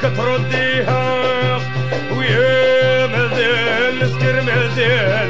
أمك ترديها ويا مازال نسكر مازال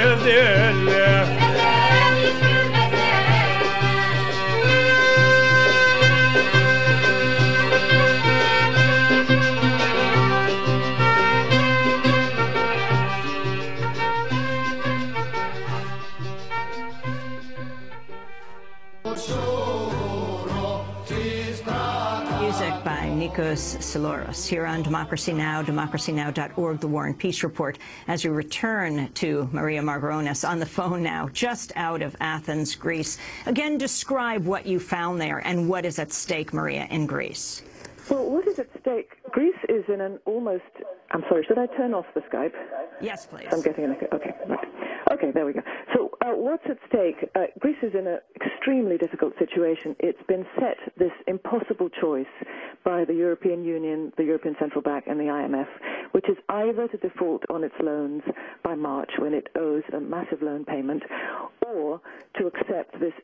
Yeah. Nikos here on Democracy Now!, democracynow.org, The War and Peace Report. As we return to Maria Margaronis on the phone now, just out of Athens, Greece. Again, describe what you found there and what is at stake, Maria, in Greece. Well, what is at stake? Greece is in an almost. I'm sorry, should I turn off the Skype? Yes, please. I'm getting an. Okay, right. Okay, there we go. So, uh, what's at stake? Uh, Greece is in an extremely difficult situation. It's been set this impossible choice by the European Union, the European Central Bank, and the IMF, which is either to default on its loans by March when it owes a massive loan payment, or to accept this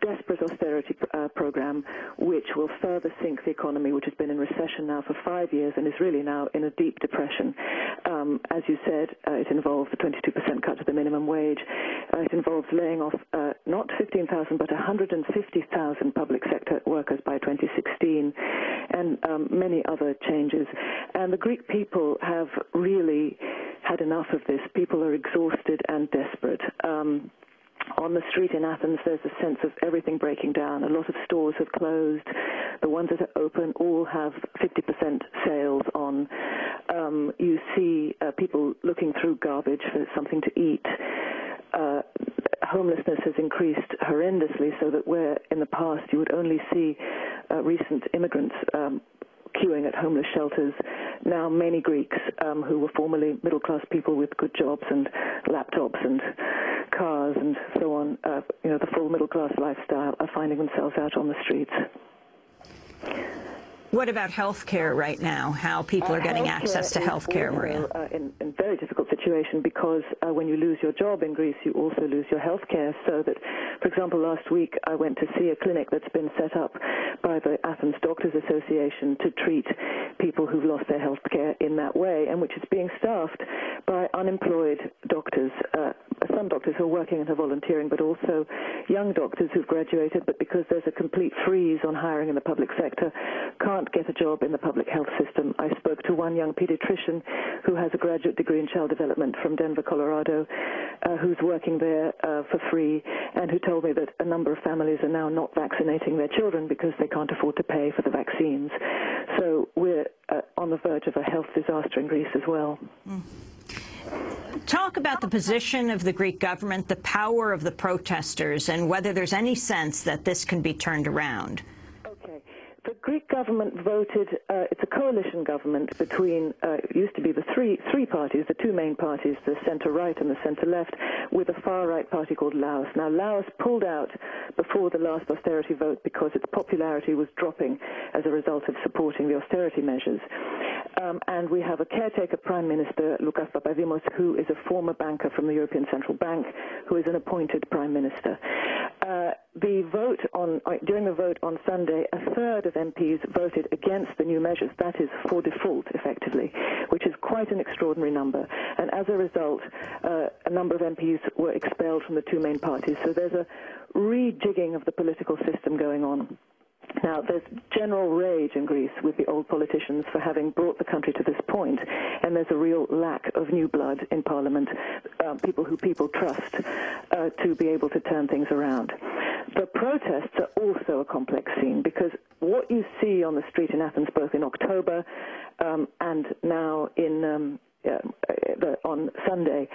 desperate austerity uh, program, which will further sink the economy, which has been in recession now for five years and is really now in a deep depression. Um, as you said, uh, it involves a 22% cut to the minimum wage. Uh, it involves laying off uh, not 15,000 but 150,000 public sector workers by 2016, and um, many other changes. And the Greek people have really had enough of this. People are exhausted and desperate. Um, on the street in Athens, there's a sense of everything breaking down. A lot of stores have closed. The ones that are open all have 50% sales on. Um, you see uh, people looking through garbage for something to eat. Uh, homelessness has increased horrendously, so that where in the past you would only see uh, recent immigrants um, queuing at homeless shelters. Now, many Greeks um, who were formerly middle class people with good jobs and laptops and cars and so on, uh, you know, the full middle class lifestyle, are finding themselves out on the streets. What about health care right now? How people are getting access to health care, Maria? Uh, in, in very difficult situation because uh, when you lose your job in Greece, you also lose your health care. So that, for example, last week I went to see a clinic that's been set up by the Athens Doctors Association to treat people who've lost their health care in that way, and which is being staffed by unemployed doctors, uh, some doctors who are working and are volunteering, but also young doctors who've graduated, but because there's a complete freeze on hiring in the public sector, can't get a job in the public health system. I spoke to one young pediatrician who has a graduate degree in child development from Denver, Colorado, uh, who's working there uh, for free, and who told me that a number of families are now not vaccinating their children because they can't afford to pay for the vaccines. So we're uh, on the verge of a health disaster in Greece as well. Mm. Talk about the position of the Greek government, the power of the protesters, and whether there's any sense that this can be turned around. The Greek government voted, uh, it's a coalition government between, uh, it used to be the three, three parties, the two main parties, the center-right and the center-left, with a far-right party called Laos. Now, Laos pulled out before the last austerity vote because its popularity was dropping as a result of supporting the austerity measures. Um, and we have a caretaker prime minister, Lucas Papademos, who is a former banker from the European Central Bank, who is an appointed prime minister. Uh, the vote on uh, during the vote on Sunday, a third of MPs voted against the new measures. That is for default, effectively, which is quite an extraordinary number. And as a result, uh, a number of MPs were expelled from the two main parties. So there's a rejigging of the political system going on. Now, there's general rage in Greece with the old politicians for having brought the country to this point, and there's a real lack of new blood in Parliament, uh, people who people trust uh, to be able to turn things around. The protests are also a complex scene because what you see on the street in Athens, both in October um, and now in um, uh, on Sunday,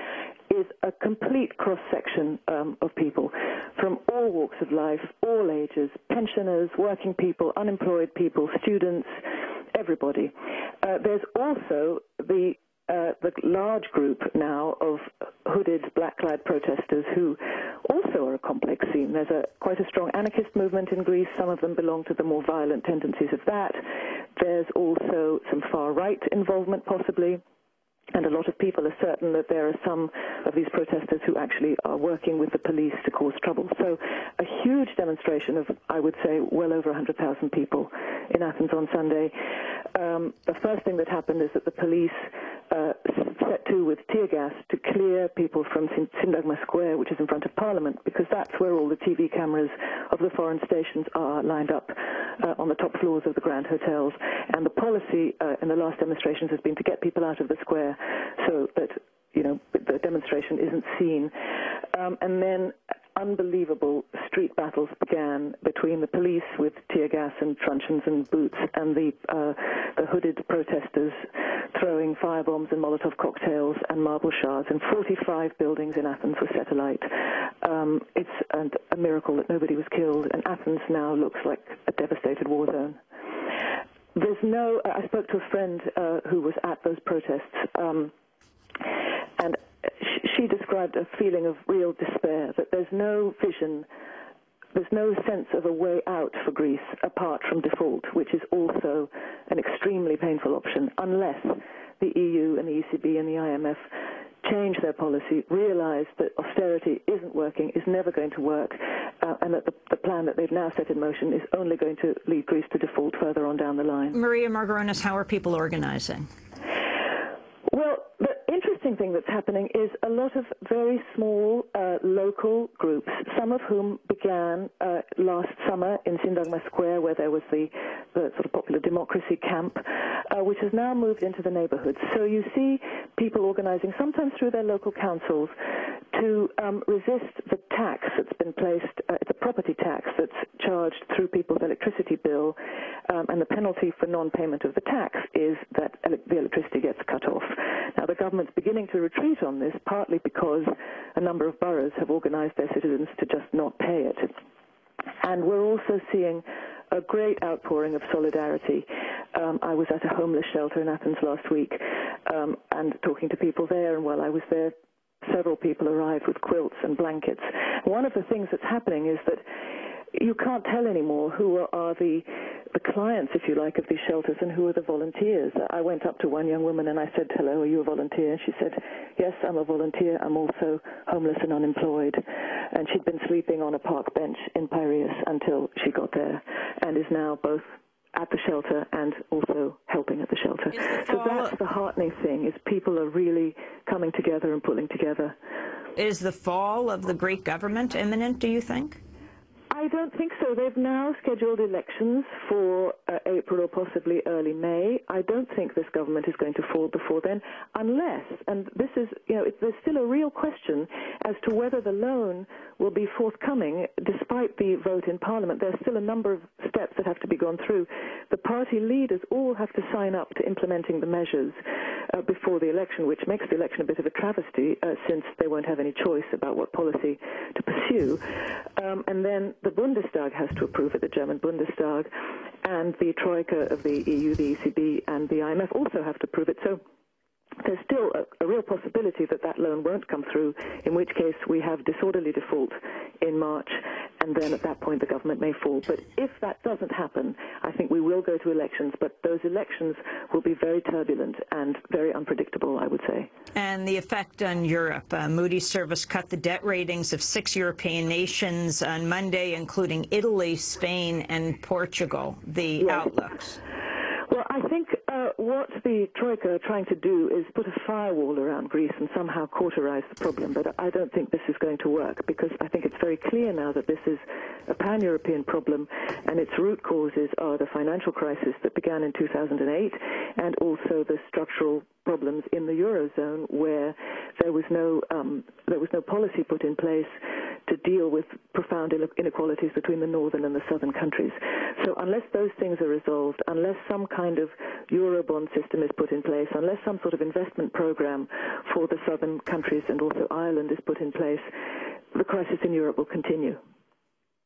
is a complete cross section um, of people from all walks of life, all ages, pensioners, working people, unemployed people, students, everybody. Uh, there's also the uh, the large group now of hooded, black-clad protesters who also are a complex scene. There's a quite a strong anarchist movement in Greece. Some of them belong to the more violent tendencies of that. There's also some far-right involvement, possibly. And a lot of people are certain that there are some of these protesters who actually are working with the police to cause trouble. So a huge demonstration of, I would say, well over 100,000 people in Athens on Sunday. Um, the first thing that happened is that the police uh, set to with tear gas to clear people from Syntagma Square, which is in front of Parliament, because that's where all the TV cameras of the foreign stations are lined up uh, on the top floors of the grand hotels. And the policy uh, in the last demonstrations has been to get people out of the square so that you know the demonstration isn't seen. Um, and then unbelievable street battles began between the police with tear gas and truncheons and boots and the uh, the hooded protesters throwing firebombs and Molotov cocktails and marble shards. And 45 buildings in Athens were set alight. Um, it's a, a miracle that nobody was killed, and Athens now looks like a devastated war zone. There's no. I spoke to a friend uh, who was at those protests, um, and she described a feeling of real despair. That there's no vision, there's no sense of a way out for Greece apart from default, which is also an extremely painful option, unless the EU and the ECB and the IMF change their policy, realize that austerity isn't working, is never going to work, uh, and that the, the, plan that they've now set in motion is only going to lead Greece to default further on down the line. Maria Margaronis, how are people organizing? Well, the interesting thing that's happening is a lot of very small uh, local groups, some of whom began uh, last summer in Syntagma Square, where there was the, the sort of popular democracy camp, uh, which has now moved into the neighborhoods. So you see people organizing, sometimes through their local councils, to um, resist the tax that's been placed, uh, it's a property tax that's charged through people's electricity bill, um, and the penalty for non-payment of the tax is that ele- the electricity gets cut off. Now, the government's beginning to retreat on this, partly because a number of boroughs have organized their citizens to just not pay it. And we're also seeing a great outpouring of solidarity. Um, I was at a homeless shelter in Athens last week um, and talking to people there, and while I was there, several people arrived with quilts and blankets. One of the things that's happening is that you can't tell anymore who are the the clients, if you like, of these shelters and who are the volunteers. I went up to one young woman and I said, "Hello, are you a volunteer?" And she said, "Yes, I'm a volunteer. I'm also homeless and unemployed." And she'd been sleeping on a park bench in Piraeus until she got there, and is now both at the shelter and also helping at the shelter. The so that's the heartening thing is people are really coming together and pulling together. Is the fall of the Greek government imminent, do you think? I don't think so. They've now scheduled elections for uh, April or possibly early May. I don't think this government is going to fall before then, unless, and this is, you know, it, there's still a real question as to whether the loan will be forthcoming despite the vote in Parliament. There's still a number of steps that have to be gone through. The party leaders all have to sign up to implementing the measures uh, before the election, which makes the election a bit of a travesty uh, since they won't have any choice about what policy to pursue. Um, and then the Bundestag has to approve it, the German Bundestag, and the Troika of the EU, the ECB, and the IMF also have to approve it. So there's still a, a, real possibility that that loan won't come through, in which case we have disorderly default in March, and then at that point the government may fall. But if that doesn't happen, I think we will go to elections, but those elections will be very turbulent and very unpredictable, I would say. And the effect on Europe. Uh, Moody's service cut the debt ratings of six European nations on Monday, including Italy, Spain, and Portugal. The yes. outlooks. Well, I think uh, what the Troika are trying to do is put a firewall around Greece and somehow cauterize the problem, but I don't think this is going to work because I think it's very clear now that this is a pan-European problem and its root causes are the financial crisis that began in 2008 and also the structural problems in the eurozone where there was no um, there was no policy put in place to deal with profound inequalities between the northern and the southern countries. So unless those things are resolved, unless some kind of Eurobond system is put in place, unless some sort of investment program for the southern countries and also Ireland is put in place, the crisis in Europe will continue.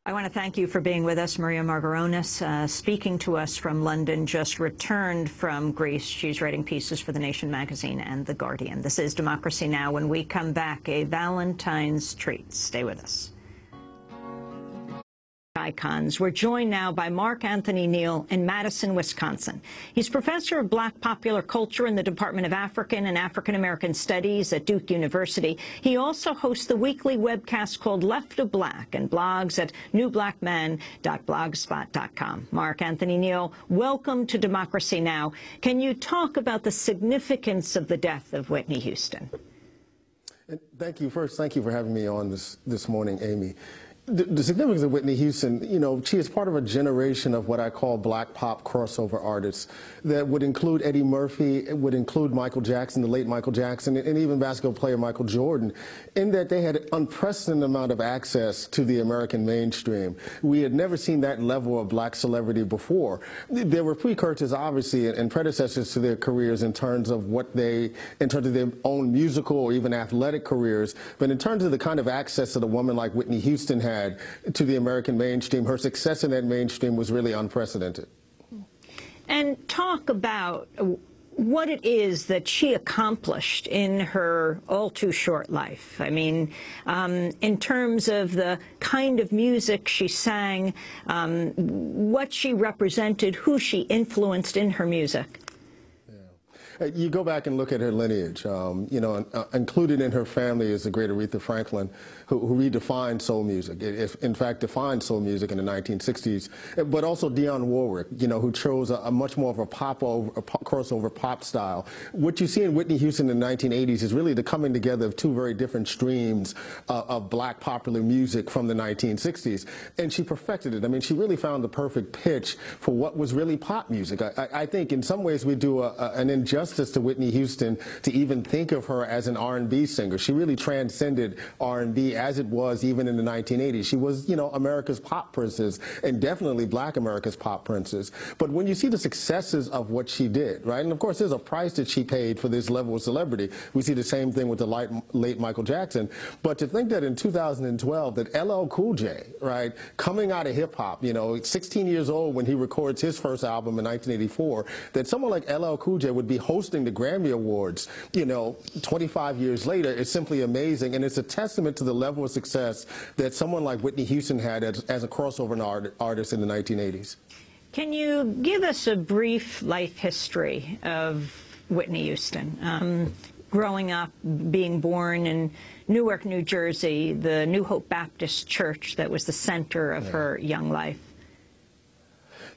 I want to thank you for being with us, Maria Margaronis, uh, speaking to us from London, just returned from Greece. She's writing pieces for The Nation magazine and The Guardian. This is Democracy Now! When we come back, a Valentine's treat. Stay with us icons. We're joined now by Mark Anthony Neal in Madison, Wisconsin. He's professor of black popular culture in the Department of African and African American Studies at Duke University. He also hosts the weekly webcast called Left of Black and blogs at newblackman.blogspot.com. Mark Anthony Neal, welcome to Democracy Now! Can you talk about the significance of the death of Whitney Houston? Thank you. First, thank you for having me on this, this morning, Amy the, the, significance of Whitney Houston, you know, she is part of a generation of what I call black pop crossover artists that would include Eddie Murphy, it would include Michael Jackson, the late Michael Jackson, and even basketball player Michael Jordan, in that they had an unprecedented amount of access to the American mainstream. We had never seen that level of black celebrity before. There were precursors, obviously, and predecessors to their careers in terms of what they, in terms of their own musical or even athletic careers, but in terms of the kind of access that a woman like Whitney Houston had had to the American mainstream. Her success in that mainstream was really unprecedented. And talk about what it is that she accomplished in her all too short life. I mean, um, in terms of the kind of music she sang, um, what she represented, who she influenced in her music. uh, you go back and look at her lineage. Um, you know, uh, included in her family is the great Aretha Franklin, who, who redefined soul music. If, in fact, defined soul music in the 1960s. But also Dionne Warwick, you know, who chose a, a much more of a pop over, a crossover pop style. What you see in Whitney Houston in the 1980s is really the coming together of two very different streams uh, of black popular music from the 1960s, and she perfected it. I mean, she really found the perfect pitch for what was really pop music. I, I think in some ways we do a, a, an injustice to Whitney Houston to even think of her as an R&B singer. She really transcended R&B as it was even in the 1980s. She was, you know, America's pop princess and definitely black America's pop princess. But when you see the successes of what she did, right, and of course there's a price that she paid for this level of celebrity. We see the same thing with the late, late Michael Jackson. But to think that in 2012 that LL Cool J, right, coming out of hip hop, you know, 16 years old when he records his first album in 1984, that someone like LL Cool J would be hosting the Grammy Awards, you know, 25 years later is simply amazing. And it's a testament to the level of success that someone like Whitney Houston had as, as a crossover art, artist in the 1980s. Can you give us a brief life history of Whitney Houston? Um, growing up, being born in Newark, New Jersey, the New Hope Baptist Church that was the center of yeah. her young life.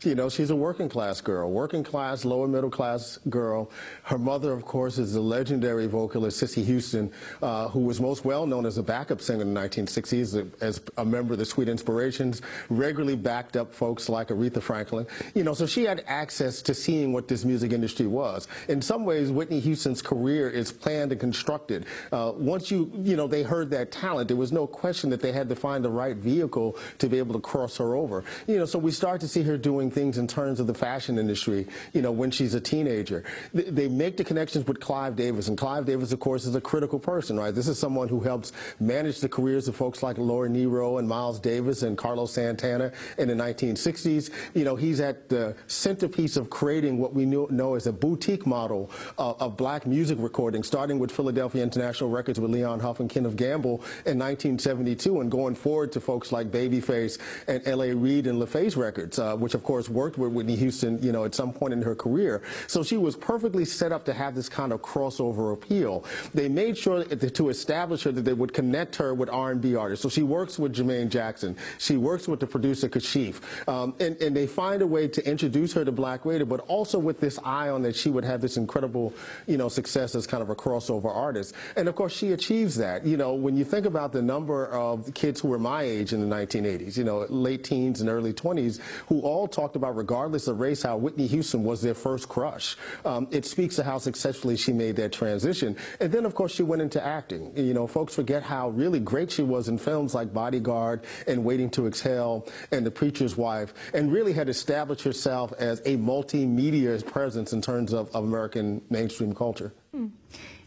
You know, she's a working class girl, working class, lower middle class girl. Her mother, of course, is the legendary vocalist Cissy Houston, uh, who was most well known as a backup singer in the 1960s, as a member of the Sweet Inspirations, regularly backed up folks like Aretha Franklin. You know, so she had access to seeing what this music industry was. In some ways, Whitney Houston's career is planned and constructed. Uh, once you, you know, they heard that talent, there was no question that they had to find the right vehicle to be able to cross her over. You know, so we start to see her doing things in terms of the fashion industry, you know, when she's a teenager. They make the connections with Clive Davis, and Clive Davis, of course, is a critical person, right? This is someone who helps manage the careers of folks like Laura Nyro and Miles Davis and Carlos Santana in the 1960s. You know, he's at the centerpiece of creating what we know as a boutique model uh, of black music recording, starting with Philadelphia International Records with Leon Huff and Kenneth Gamble in 1972 and going forward to folks like Babyface and L.A. Reid and LaFace Records, uh, which, of course, course, worked with Whitney Houston, you know, at some point in her career. So she was perfectly set up to have this kind of crossover appeal. They made sure to establish her that they would connect her with R&B artists. So she works with Jermaine Jackson. She works with the producer Kashif. Um, and, and they find a way to introduce her to Black Radio, but also with this eye on that she would have this incredible, you know, success as kind of a crossover artist. And of course, she achieves that. You know, when you think about the number of kids who were my age in the 1980s, you know, late teens and early 20s, who all talk talked about, regardless of race, how Whitney Houston was their first crush. Um, it speaks to how successfully she made that transition. And then, of course, she went into acting. You know, folks forget how really great she was in films like Bodyguard and Waiting to Exhale and The Preacher's Wife, and really had established herself as a multimedia presence in terms of, American mainstream culture. Hmm.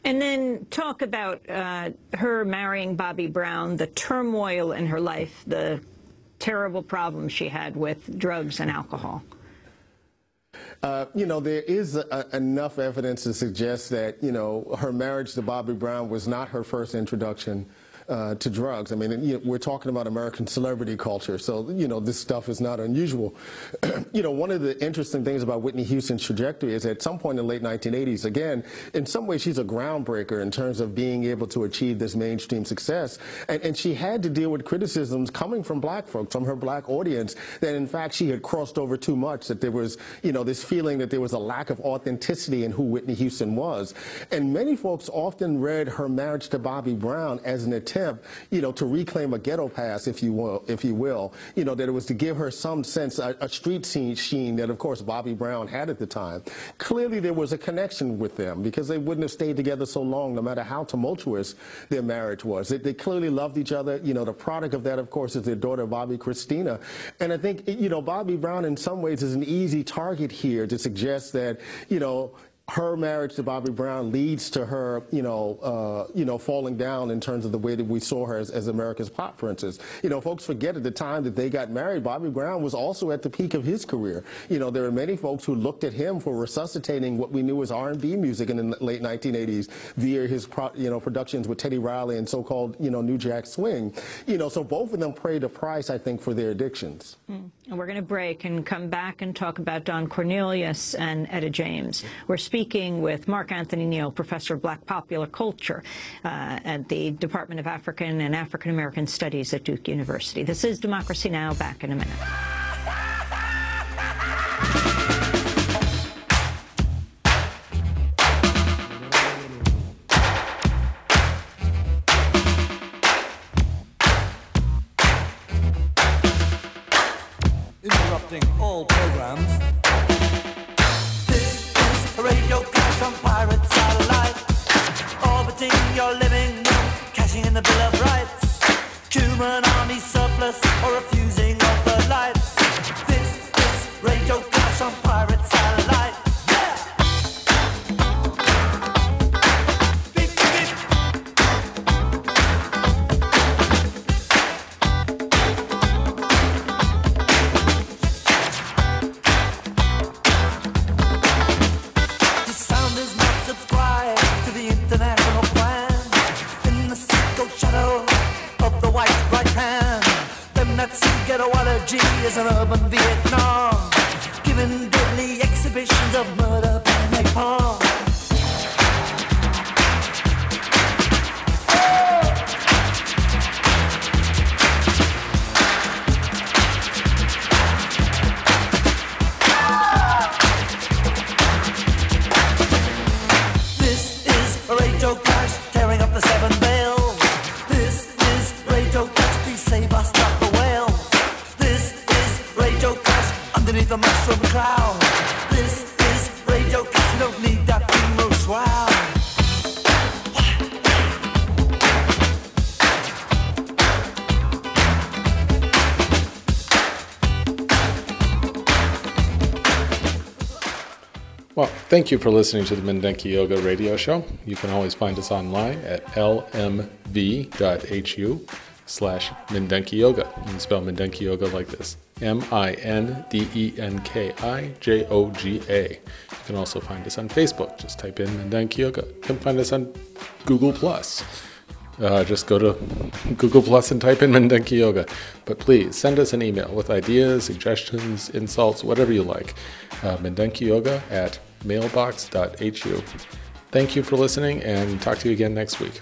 And then talk about uh, her marrying Bobby Brown, the turmoil in her life, the terrible problems she had with drugs and alcohol? Uh, you know, there is a, enough evidence to suggest that, you know, her marriage to Bobby Brown was not her first introduction uh, to drugs. I mean, you know, we're talking about American celebrity culture, so you know this stuff is not unusual. you know, one of the interesting things about Whitney Houston's trajectory is at some point in the late 1980s, again, in some ways she's a groundbreaker in terms of being able to achieve this mainstream success, and, and she had to deal with criticisms coming from black folks, from her black audience, that in fact she had crossed over too much, that there was, you know, this feeling that there was a lack of authenticity in who Whitney Houston was, and many folks often read her marriage to Bobby Brown as an attempt attempt, you know, to reclaim a ghetto pass, if you will, if you will, you know, that it was to give her some sense, a, a street scene sheen that, of course, Bobby Brown had at the time. Clearly, there was a connection with them because they wouldn't have stayed together so long, no matter how tumultuous their marriage was. They, they clearly loved each other. You know, the product of that, of course, is their daughter, Bobbi Kristina. And I think, you know, Bobby Brown, in some ways, is an easy target here to suggest that, you know, her marriage to Bobby Brown leads to her, you know, uh, you know, falling down in terms of the way that we saw her as, as, America's pop princess. You know, folks forget at the time that they got married, Bobby Brown was also at the peak of his career. You know, there are many folks who looked at him for resuscitating what we knew as R&B music in the late 1980s via his, pro, you know, productions with Teddy Riley and so-called, you know, New Jack Swing. You know, so both of them paid a price, I think, for their addictions. Mm. And we're going to break and come back and talk about Don Cornelius and Etta James. We're speaking with Mark Anthony Neal, professor of Black Popular Culture uh, at the Department of African and African American Studies at Duke University. This is Democracy Now! Back in a minute. Thank you for listening to the Mindenki Joga radio show. You can always find us online at lmv.hu slash Mindenki Joga. You can spell Mindenki Joga like this M-I-N-D-E-N-K-I-J-O-G-A. You can also find us on Facebook. Just type in Mindenki Joga. You can find us on Google Plus. Uh, just go to Google Plus and type in Mindenki Joga. But please send us an email with ideas, suggestions, insults, whatever you like. Uh, Mindenki Joga at mailbox.hu. Thank you for listening and talk to you again next week.